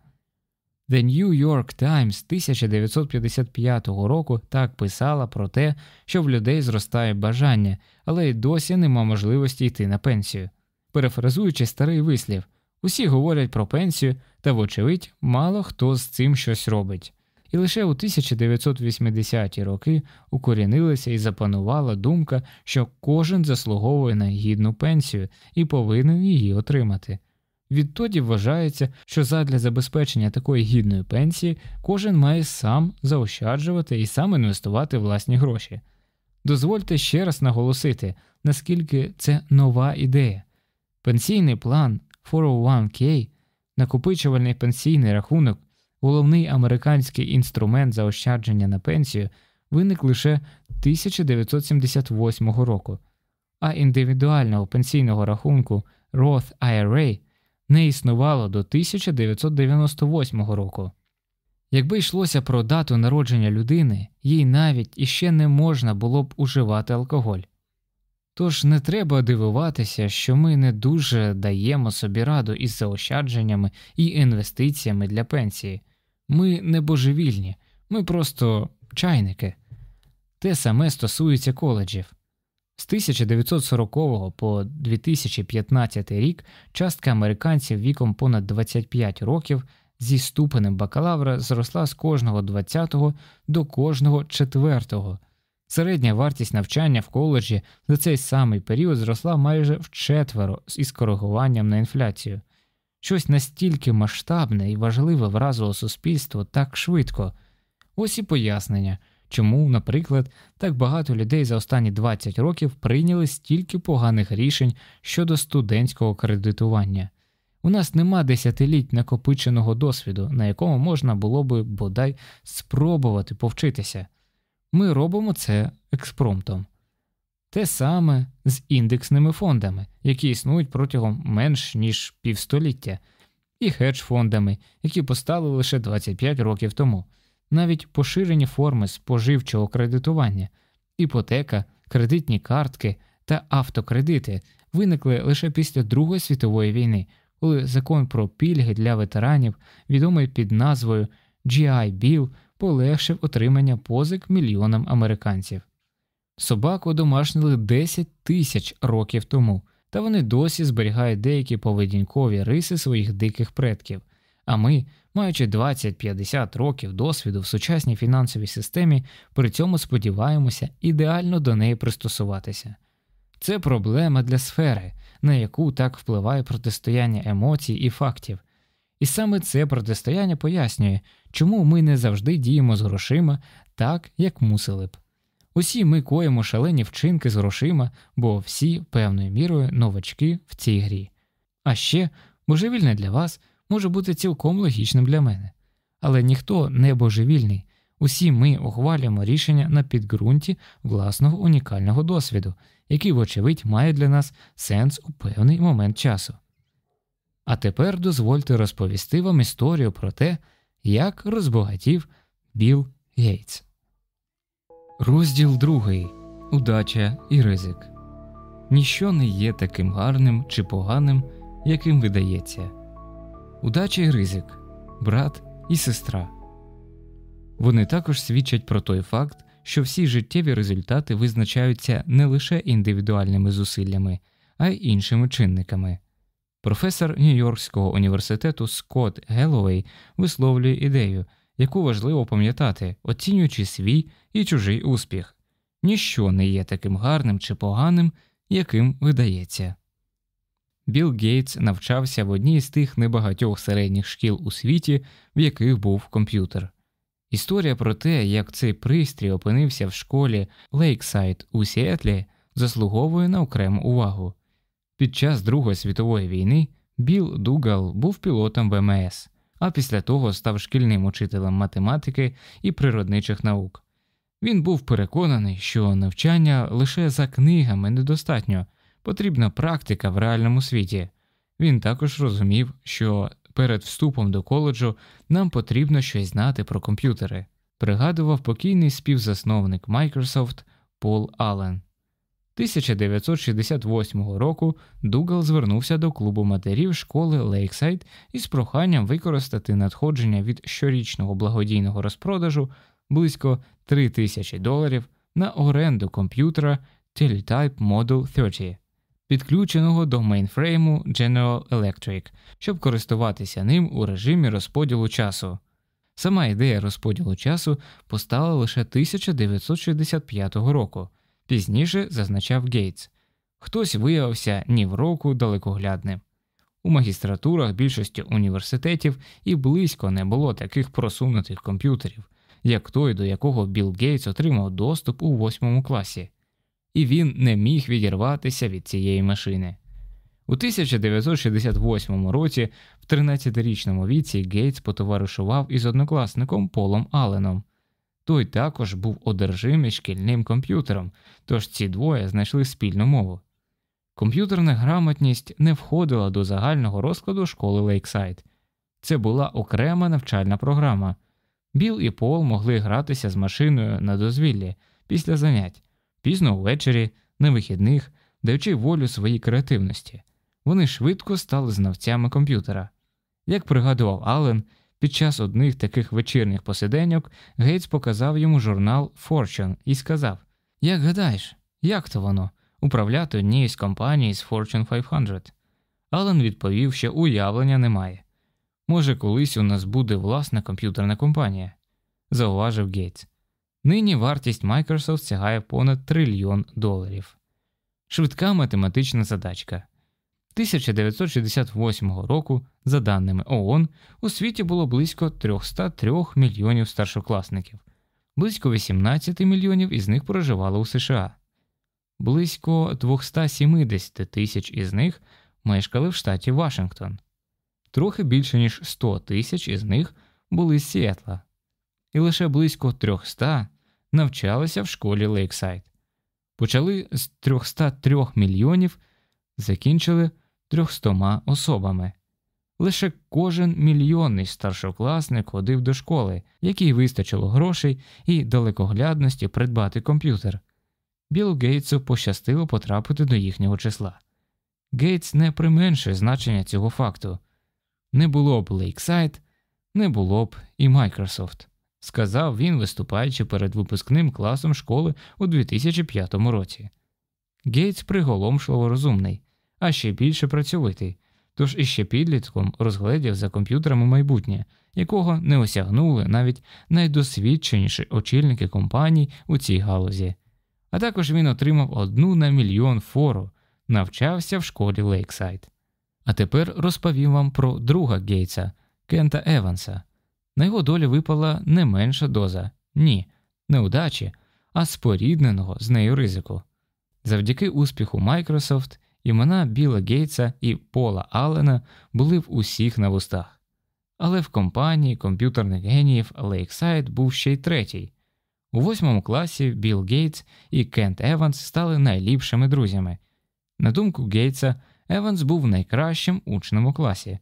The New York Times 1955 року так писала про те, що в людей зростає бажання, але й досі нема можливості йти на пенсію. Перефразуючи старий вислів, усі говорять про пенсію, та, вочевидь, мало хто з цим щось робить. І лише у 1980-ті роки укорінилася і запанувала думка, що кожен заслуговує на гідну пенсію і повинен її отримати. Відтоді вважається, що задля забезпечення такої гідної пенсії кожен має сам заощаджувати і сам інвестувати власні гроші. Дозвольте ще раз наголосити, наскільки це нова ідея. Пенсійний план 401k, накопичувальний пенсійний рахунок, головний американський інструмент заощадження на пенсію, виник лише 1978 року, а індивідуального пенсійного рахунку Roth IRA – не існувало до 1998 року. Якби йшлося про дату народження людини, їй навіть іще не можна було б уживати алкоголь. Тож не треба дивуватися, що ми не дуже даємо собі раду із заощадженнями і інвестиціями для пенсії. Ми не божевільні, ми просто чайники. Те саме стосується коледжів. З 1940 по 2015 рік частка американців віком понад 25 років зі ступенем бакалавра зросла з кожного 20-го до кожного 4-го. Середня вартість навчання в коледжі за цей самий період зросла майже вчетверо із коригуванням на інфляцію. Щось настільки масштабне і важливе вразило суспільство так швидко. Ось і пояснення, чому, наприклад, так багато людей за останні 20 років прийняли стільки поганих рішень щодо студентського кредитування. У нас нема десятиліть накопиченого досвіду, на якому можна було би бодай спробувати повчитися. Ми робимо це експромтом. Те саме з індексними фондами, які існують протягом менш ніж півстоліття, і хедж-фондами, які постали лише 25 років тому, навіть поширені форми споживчого кредитування, іпотека, кредитні картки та автокредити виникли лише після Другої світової війни, коли закон про пільги для ветеранів, відомий під назвою GI Bill, полегшив отримання позик мільйонам американців. Собаку домашнили 10 тисяч років тому, та вони досі зберігають деякі поведінкові риси своїх диких предків. А ми, маючи 20-50 років досвіду в сучасній фінансовій системі, при цьому сподіваємося ідеально до неї пристосуватися. Це проблема для сфери, на яку так впливає протистояння емоцій і фактів. І саме це протистояння пояснює, чому ми не завжди діємо з грошима так, як мусили б. Усі ми коїмо шалені вчинки з грошима, бо всі певною мірою новачки в цій грі. А ще божевільне для вас може бути цілком логічним для мене. Але ніхто не божевільний, усі ми ухвалюємо рішення на підґрунті власного унікального досвіду, який, вочевидь, має для нас сенс у певний момент часу. А тепер дозвольте розповісти вам історію про те, як розбагатів Білл Гейтс. Розділ другий Удача і ризик. Ніщо не є таким гарним чи поганим, яким видається. Удача і ризик, брат і сестра. Вони також свідчать про той факт, що всі життєві результати визначаються не лише індивідуальними зусиллями, а й іншими чинниками. Професор Нью-Йоркського університету Скотт Геллоуей висловлює ідею, яку важливо пам'ятати, оцінюючи свій і чужий успіх ніщо не є таким гарним чи поганим, яким видається. Білл Гейтс навчався в одній з тих небагатьох середніх шкіл у світі, в яких був комп'ютер. Історія про те, як цей пристрій опинився в школі Лейксайд у Сіетлі, заслуговує на окрему увагу. Під час Другої світової війни Білл Дугал був пілотом ВМС, а після того став шкільним учителем математики і природничих наук. Він був переконаний, що навчання лише за книгами недостатньо, потрібна практика в реальному світі. Він також розумів, що перед вступом до коледжу нам потрібно щось знати про комп'ютери, пригадував покійний співзасновник Microsoft Пол Аллен. 1968 року Дугал звернувся до клубу матерів школи Лейксайд із проханням використати надходження від щорічного благодійного розпродажу близько 3 тисячі доларів на оренду комп'ютера Teletype Model 30, підключеного до мейнфрейму General Electric, щоб користуватися ним у режимі розподілу часу. Сама ідея розподілу часу постала лише 1965 року. Пізніше зазначав Гейтс. Хтось виявився ні в року далекоглядним. У магістратурах більшості університетів і близько не було таких просунутих комп'ютерів, як той, до якого Білл Гейтс отримав доступ у восьмому класі, і він не міг відірватися від цієї машини. У 1968 році, в 13-річному віці, Гейтс потоваришував із однокласником Полом Алленом. Той також був одержимий шкільним комп'ютером, тож ці двоє знайшли спільну мову. Комп'ютерна грамотність не входила до загального розкладу школи Лейксайд. Це була окрема навчальна програма. Біл і Пол могли гратися з машиною на дозвіллі після занять, пізно ввечері, на вихідних, даючи волю своїй креативності. Вони швидко стали знавцями комп'ютера. Як пригадував Аллен, під час одних таких вечірніх посиденьок Гейтс показав йому журнал Fortune і сказав: Як гадаєш, як то воно управляти однією з компаній з Fortune 500? Аллен відповів, що уявлення немає. Може, колись у нас буде власна комп'ютерна компанія, зауважив Гейтс. Нині вартість Microsoft сягає понад трильйон доларів. Швидка математична задачка. 1968 року, за даними ООН, у світі було близько 303 мільйонів старшокласників, близько 18 мільйонів із них проживало у США, близько 270 тисяч із них мешкали в штаті Вашингтон, трохи більше ніж 100 тисяч із них були з Сіетла, і лише близько 300 навчалися в школі Лейксайд. Почали з 303 мільйонів, закінчили 300 особами. Лише кожен мільйонний старшокласник ходив до школи, якій вистачило грошей і далекоглядності придбати комп'ютер. Біллу Гейтсу пощастило потрапити до їхнього числа. Гейтс не применшує значення цього факту не було б Лейксайд, не було б і Microsoft, сказав він, виступаючи перед випускним класом школи у 2005 році. Гейтс приголомшливо розумний, а ще більше працьовитий, тож іще підлітком розгледів за комп'ютерами майбутнє, якого не осягнули навіть найдосвідченіші очільники компаній у цій галузі. А також він отримав одну на мільйон фору, навчався в школі Лейксайд. А тепер розповім вам про друга Гейтса, Кента Еванса. На його долі випала не менша доза, ні, неудачі, а спорідненого з нею ризику. Завдяки успіху Microsoft імена Білла Гейтса і Пола Аллена були в усіх на вустах. Але в компанії комп'ютерних геніїв Lakeside був ще й третій. У восьмому класі Білл Гейтс і Кент Еванс стали найліпшими друзями. На думку Гейтса, Еванс був найкращим учнем у класі.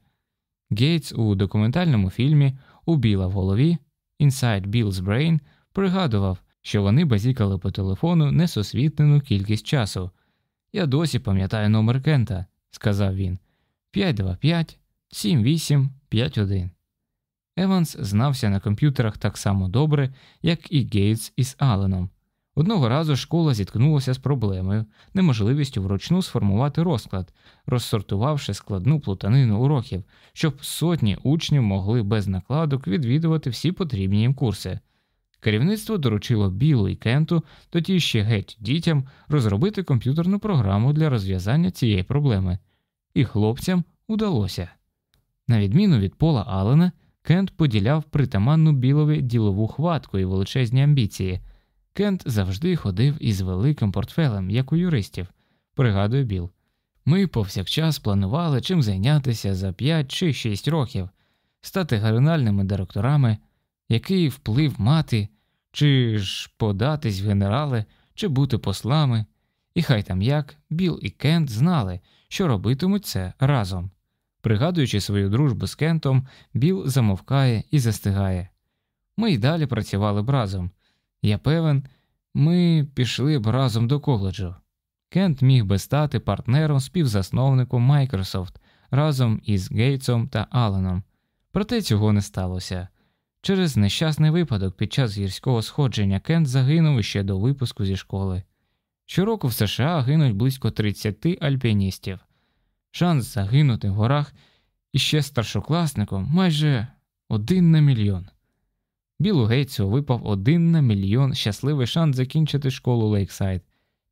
Гейтс у документальному фільмі У Білла в голові Inside Bill's Brain пригадував, що вони базікали по телефону несосвітнену кількість часу. Я досі пам'ятаю номер Кента, сказав він 525 7851. Еванс знався на комп'ютерах так само добре, як і Гейтс із Алленом. Одного разу школа зіткнулася з проблемою, неможливістю вручну сформувати розклад, розсортувавши складну плутанину уроків, щоб сотні учнів могли без накладок відвідувати всі потрібні їм курси. Керівництво доручило Білу і Кенту, тоді ще геть дітям, розробити комп'ютерну програму для розв'язання цієї проблеми, і хлопцям удалося. На відміну від Пола Аллена, Кент поділяв притаманну білові ділову хватку і величезні амбіції. Кент завжди ходив із великим портфелем, як у юристів, пригадує Біл. Ми повсякчас планували чим зайнятися за 5 чи 6 років, стати генеральними директорами, який вплив мати, чи ж податись в генерали, чи бути послами, і хай там як Біл і Кент знали, що робитимуть це разом. Пригадуючи свою дружбу з Кентом, Біл замовкає і застигає. Ми й далі працювали б разом. Я певен, ми пішли б разом до коледжу. Кент міг би стати партнером співзасновником Microsoft разом із Гейтсом та Алленом, проте цього не сталося. Через нещасний випадок під час гірського сходження Кент загинув ще до випуску зі школи. Щороку в США гинуть близько 30 альпіністів. Шанс загинути в горах іще старшокласником майже один на мільйон. Біллу Гейтсу випав один на мільйон щасливий шанс закінчити школу Лейксайд.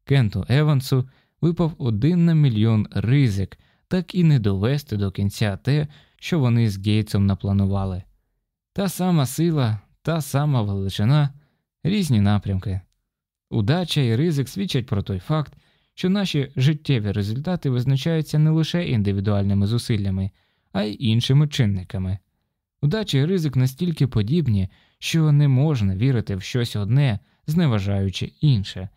Кенту Евансу випав один на мільйон ризик, так і не довести до кінця те, що вони з Гейтсом напланували. Та сама сила, та сама величина, різні напрямки. Удача і ризик свідчать про той факт, що наші життєві результати визначаються не лише індивідуальними зусиллями, а й іншими чинниками. Удача і ризик настільки подібні, що не можна вірити в щось одне, зневажаючи інше.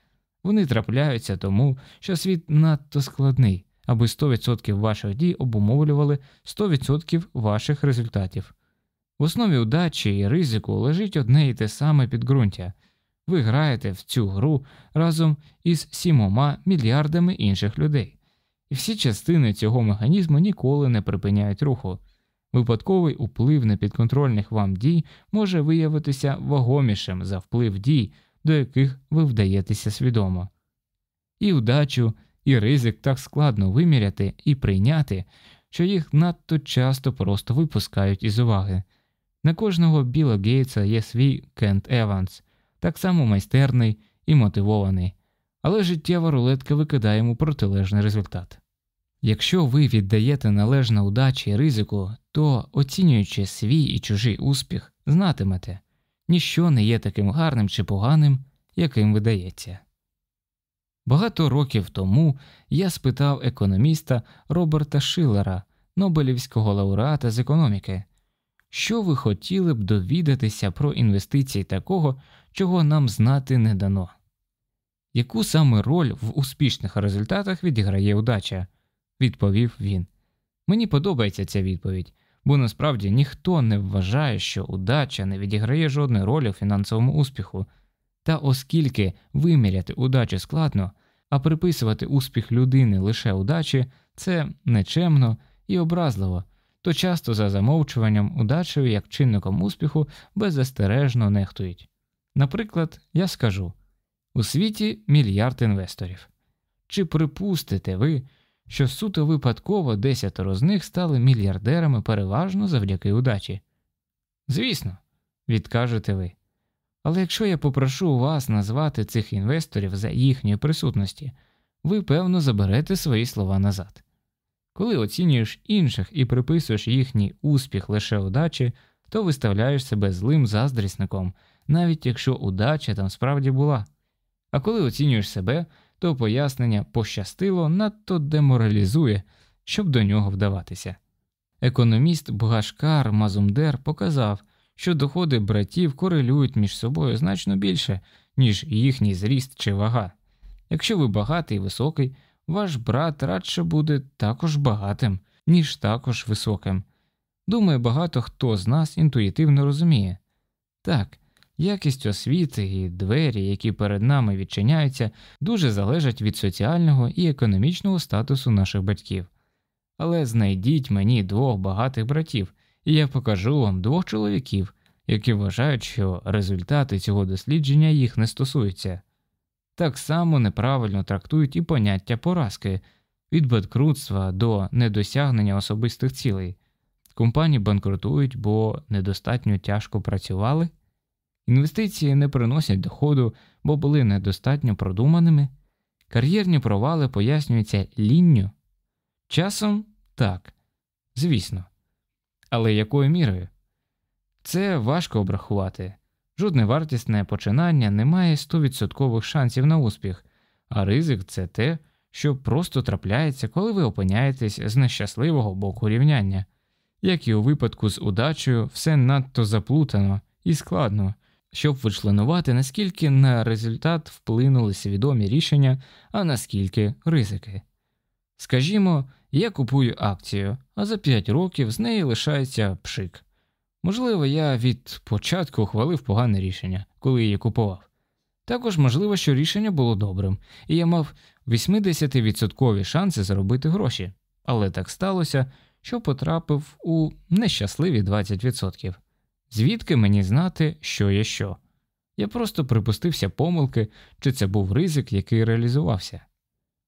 Вони трапляються тому, що світ надто складний, аби 100% ваших дій обумовлювали 100% ваших результатів. В основі удачі і ризику лежить одне і те саме підґрунтя. Ви граєте в цю гру разом із сімома мільярдами інших людей, і всі частини цього механізму ніколи не припиняють руху. Випадковий уплив непідконтрольних вам дій може виявитися вагомішим за вплив дій, до яких ви вдаєтеся свідомо. І вдачу, і ризик так складно виміряти і прийняти, що їх надто часто просто випускають із уваги. На кожного Біла Гейтса є свій Кент Еванс, так само майстерний і мотивований, але життєва рулетка викидає йому протилежний результат. Якщо ви віддаєте належне удачі і ризику, то, оцінюючи свій і чужий успіх, знатимете, ніщо не є таким гарним чи поганим, яким видається. Багато років тому я спитав економіста Роберта Шиллера, Нобелівського лауреата з економіки, що ви хотіли б довідатися про інвестиції такого, чого нам знати не дано. Яку саме роль в успішних результатах відіграє удача? Відповів він. Мені подобається ця відповідь, бо насправді ніхто не вважає, що удача не відіграє жодної ролі у фінансовому успіху, та оскільки виміряти удачу складно, а приписувати успіх людини лише удачі це нечемно і образливо, то часто за замовчуванням удачею як чинником успіху беззастережно нехтують. Наприклад, я скажу у світі мільярд інвесторів. Чи припустите ви, що суто випадково десятеро з них стали мільярдерами переважно завдяки удачі? Звісно, відкажете ви. Але якщо я попрошу вас назвати цих інвесторів за їхньої присутності, ви певно заберете свої слова назад. Коли оцінюєш інших і приписуєш їхній успіх лише удачі, то виставляєш себе злим заздрісником, навіть якщо удача там справді була. А коли оцінюєш себе, то пояснення пощастило надто деморалізує, щоб до нього вдаватися. Економіст Бгашкар Мазумдер показав, що доходи братів корелюють між собою значно більше, ніж їхній зріст чи вага. Якщо ви багатий і високий, ваш брат радше буде також багатим, ніж також високим. Думаю, багато хто з нас інтуїтивно розуміє так, якість освіти і двері, які перед нами відчиняються, дуже залежать від соціального і економічного статусу наших батьків. Але знайдіть мені двох багатих братів, і я покажу вам двох чоловіків, які вважають, що результати цього дослідження їх не стосуються. Так само неправильно трактують і поняття поразки від банкрутства до недосягнення особистих цілей. Компанії банкрутують, бо недостатньо тяжко працювали, інвестиції не приносять доходу, бо були недостатньо продуманими, кар'єрні провали пояснюються лінню. Часом так, звісно. Але якою мірою? Це важко обрахувати. Жодне вартісне починання не має 100% шансів на успіх, а ризик це те, що просто трапляється, коли ви опиняєтесь з нещасливого боку рівняння. Як і у випадку з удачею, все надто заплутано і складно, щоб вичленувати, наскільки на результат вплинули свідомі рішення, а наскільки ризики. Скажімо, я купую акцію, а за 5 років з неї лишається пшик. Можливо, я від початку ухвалив погане рішення, коли її купував. Також можливо, що рішення було добрим, і я мав 80% шанси заробити гроші, але так сталося, що потрапив у нещасливі 20%. Звідки мені знати, що є що? Я просто припустився помилки, чи це був ризик, який реалізувався.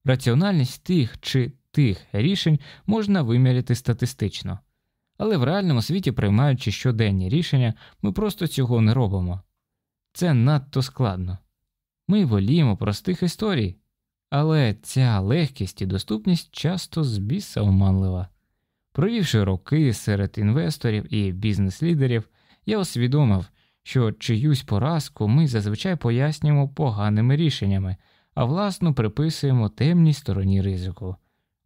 Раціональність тих чи тих рішень можна виміряти статистично, але в реальному світі, приймаючи щоденні рішення, ми просто цього не робимо. Це надто складно. Ми воліємо простих історій, але ця легкість і доступність часто з біса оманлива. Провівши роки серед інвесторів і бізнес-лідерів, я усвідомив, що чиюсь поразку ми зазвичай пояснюємо поганими рішеннями, а власну приписуємо темній стороні ризику.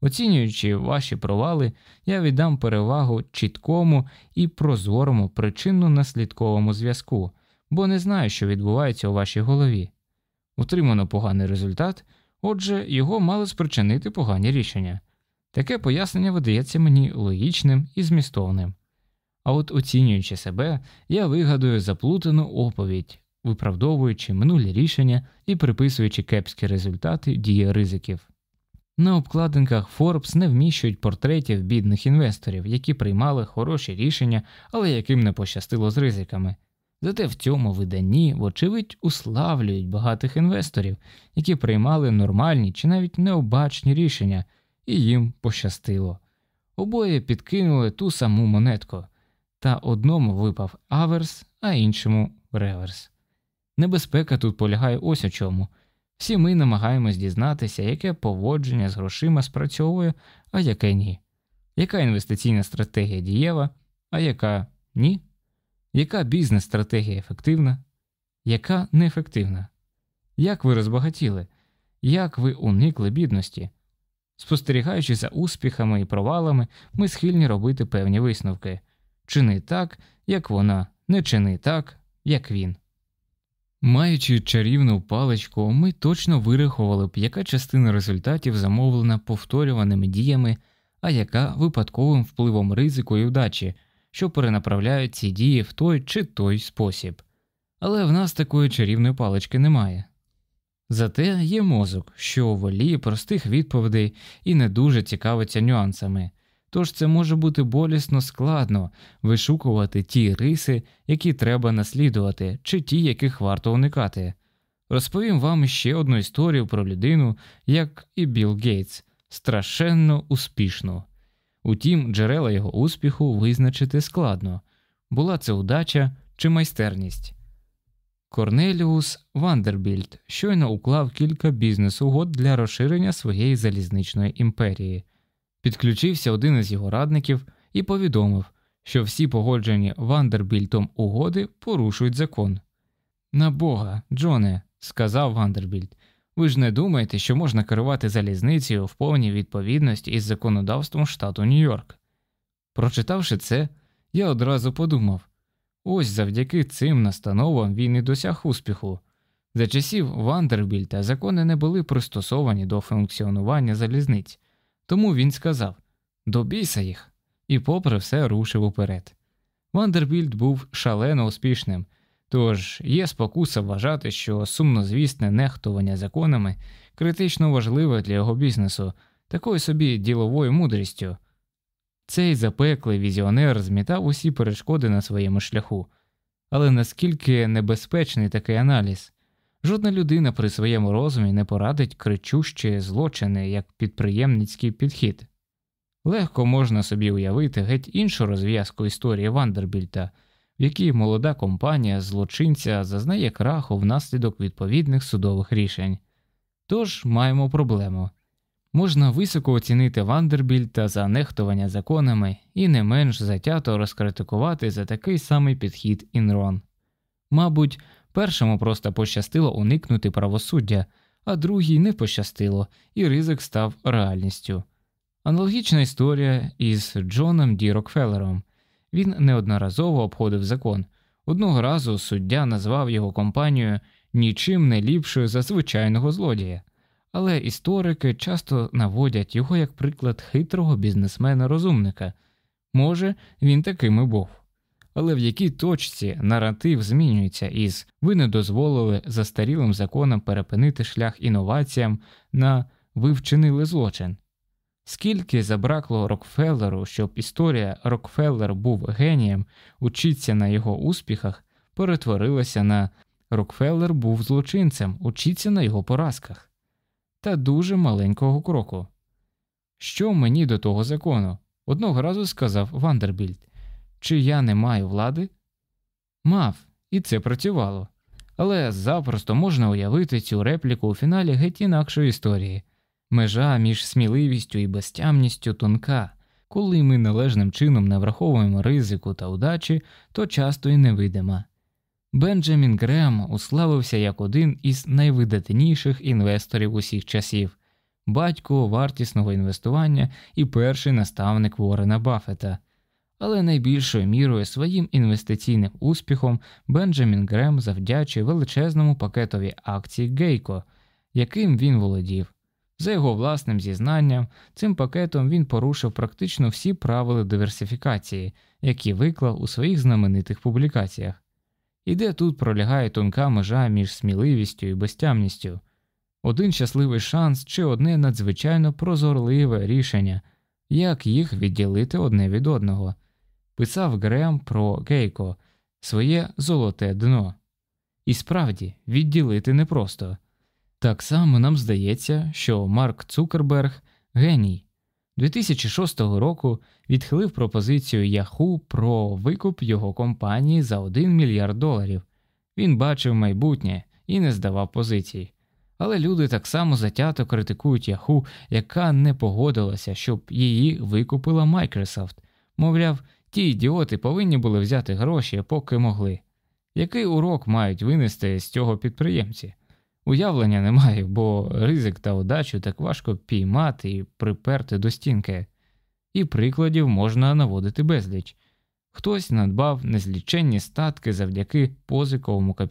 Оцінюючи ваші провали, я віддам перевагу чіткому і прозорому причинно-наслідковому зв'язку, бо не знаю, що відбувається у вашій голові. Утримано поганий результат, отже, його мали спричинити погані рішення. Таке пояснення видається мені логічним і змістовним. А от оцінюючи себе, я вигадую заплутану оповідь, виправдовуючи минулі рішення і приписуючи кепські результати дії ризиків. На обкладинках Forbes не вміщують портретів бідних інвесторів, які приймали хороші рішення, але яким не пощастило з ризиками. Зате в цьому виданні, вочевидь, уславлюють багатих інвесторів, які приймали нормальні чи навіть необачні рішення, і їм пощастило. Обоє підкинули ту саму монетку, та одному випав аверс, а іншому реверс. Небезпека тут полягає ось у чому. Всі ми намагаємось дізнатися, яке поводження з грошима спрацьовує, а яке ні, яка інвестиційна стратегія дієва, а яка ні, яка бізнес-стратегія ефективна, яка неефективна, як ви розбагатіли, як ви уникли бідності. Спостерігаючи за успіхами і провалами, ми схильні робити певні висновки чини так, як вона, не чини так, як він. Маючи чарівну паличку, ми точно вирахували б, яка частина результатів замовлена повторюваними діями, а яка випадковим впливом ризику і вдачі, що перенаправляють ці дії в той чи той спосіб. Але в нас такої чарівної палички немає. Зате є мозок, що воліє простих відповідей і не дуже цікавиться нюансами, тож це може бути болісно складно вишукувати ті риси, які треба наслідувати, чи ті, яких варто уникати. Розповім вам ще одну історію про людину, як і Білл Гейтс, страшенно успішну. Утім, джерела його успіху визначити складно була це удача чи майстерність. Корнеліус Вандербільд щойно уклав кілька бізнес-угод для розширення своєї залізничної імперії. Підключився один із його радників і повідомив, що всі погоджені Вандербільтом угоди порушують закон. На Бога, Джоне, сказав Вандербільд, ви ж не думаєте, що можна керувати залізницею в повній відповідності із законодавством штату Нью-Йорк. Прочитавши це, я одразу подумав ось завдяки цим настановам він і досяг успіху. За часів Вандербільта закони не були пристосовані до функціонування залізниць, тому він сказав добійся їх, і, попри все, рушив уперед. Вандербільд був шалено успішним, тож є спокуса вважати, що сумнозвісне нехтування законами критично важливе для його бізнесу, такою собі діловою мудрістю. Цей запеклий візіонер змітав усі перешкоди на своєму шляху, але наскільки небезпечний такий аналіз, жодна людина при своєму розумі не порадить кричущі злочини як підприємницький підхід. Легко можна собі уявити геть іншу розв'язку історії Вандербільта, в якій молода компанія злочинця зазнає краху внаслідок відповідних судових рішень. Тож маємо проблему. Можна високо оцінити Вандербільта за нехтування законами і не менш затято розкритикувати за такий самий підхід Інрон. Мабуть, першому просто пощастило уникнути правосуддя, а другій не пощастило, і ризик став реальністю. Аналогічна історія із Джоном Ді Рокфеллером. Він неодноразово обходив закон. Одного разу суддя назвав його компанію нічим не ліпшою за звичайного злодія але історики часто наводять його як приклад хитрого бізнесмена-розумника. Може, він таким і був. Але в якій точці наратив змінюється із ви не дозволили застарілим законам перепинити шлях інноваціям на ви вчинили злочин? Скільки забракло Рокфеллеру, щоб історія Рокфеллер був генієм, учиться на його успіхах, перетворилася на Рокфеллер був злочинцем, учиться на його поразках та дуже маленького кроку. Що мені до того закону? Одного разу сказав Вандербільд чи я не маю влади? Мав, і це працювало. Але запросто можна уявити цю репліку у фіналі геть інакшої історії. Межа між сміливістю і безтямністю тонка, коли ми належним чином не враховуємо ризику та удачі, то часто й невидима. Бенджамін Грем уславився як один із найвидатніших інвесторів усіх часів, батько вартісного інвестування і перший наставник Ворена Баффета. Але найбільшою мірою своїм інвестиційним успіхом Бенджамін Грем завдячує величезному пакетові акцій Гейко, яким він володів. За його власним зізнанням, цим пакетом він порушив практично всі правила диверсифікації, які виклав у своїх знаменитих публікаціях. І де тут пролягає тонка межа між сміливістю і безтямністю, один щасливий шанс чи одне надзвичайно прозорливе рішення, як їх відділити одне від одного, писав Грем про Гейко, своє золоте дно. І справді відділити непросто. Так само нам здається, що Марк Цукерберг геній. 2006 року відхилив пропозицію Яху про викуп його компанії за 1 мільярд доларів. Він бачив майбутнє і не здавав позицій. Але люди так само затято критикують Яху, яка не погодилася, щоб її викупила Microsoft. Мовляв, ті ідіоти повинні були взяти гроші, поки могли. Який урок мають винести з цього підприємці? Уявлення немає, бо ризик та удачу так важко піймати і приперти до стінки, і прикладів можна наводити безліч. Хтось надбав незліченні статки завдяки позиковому капіталу.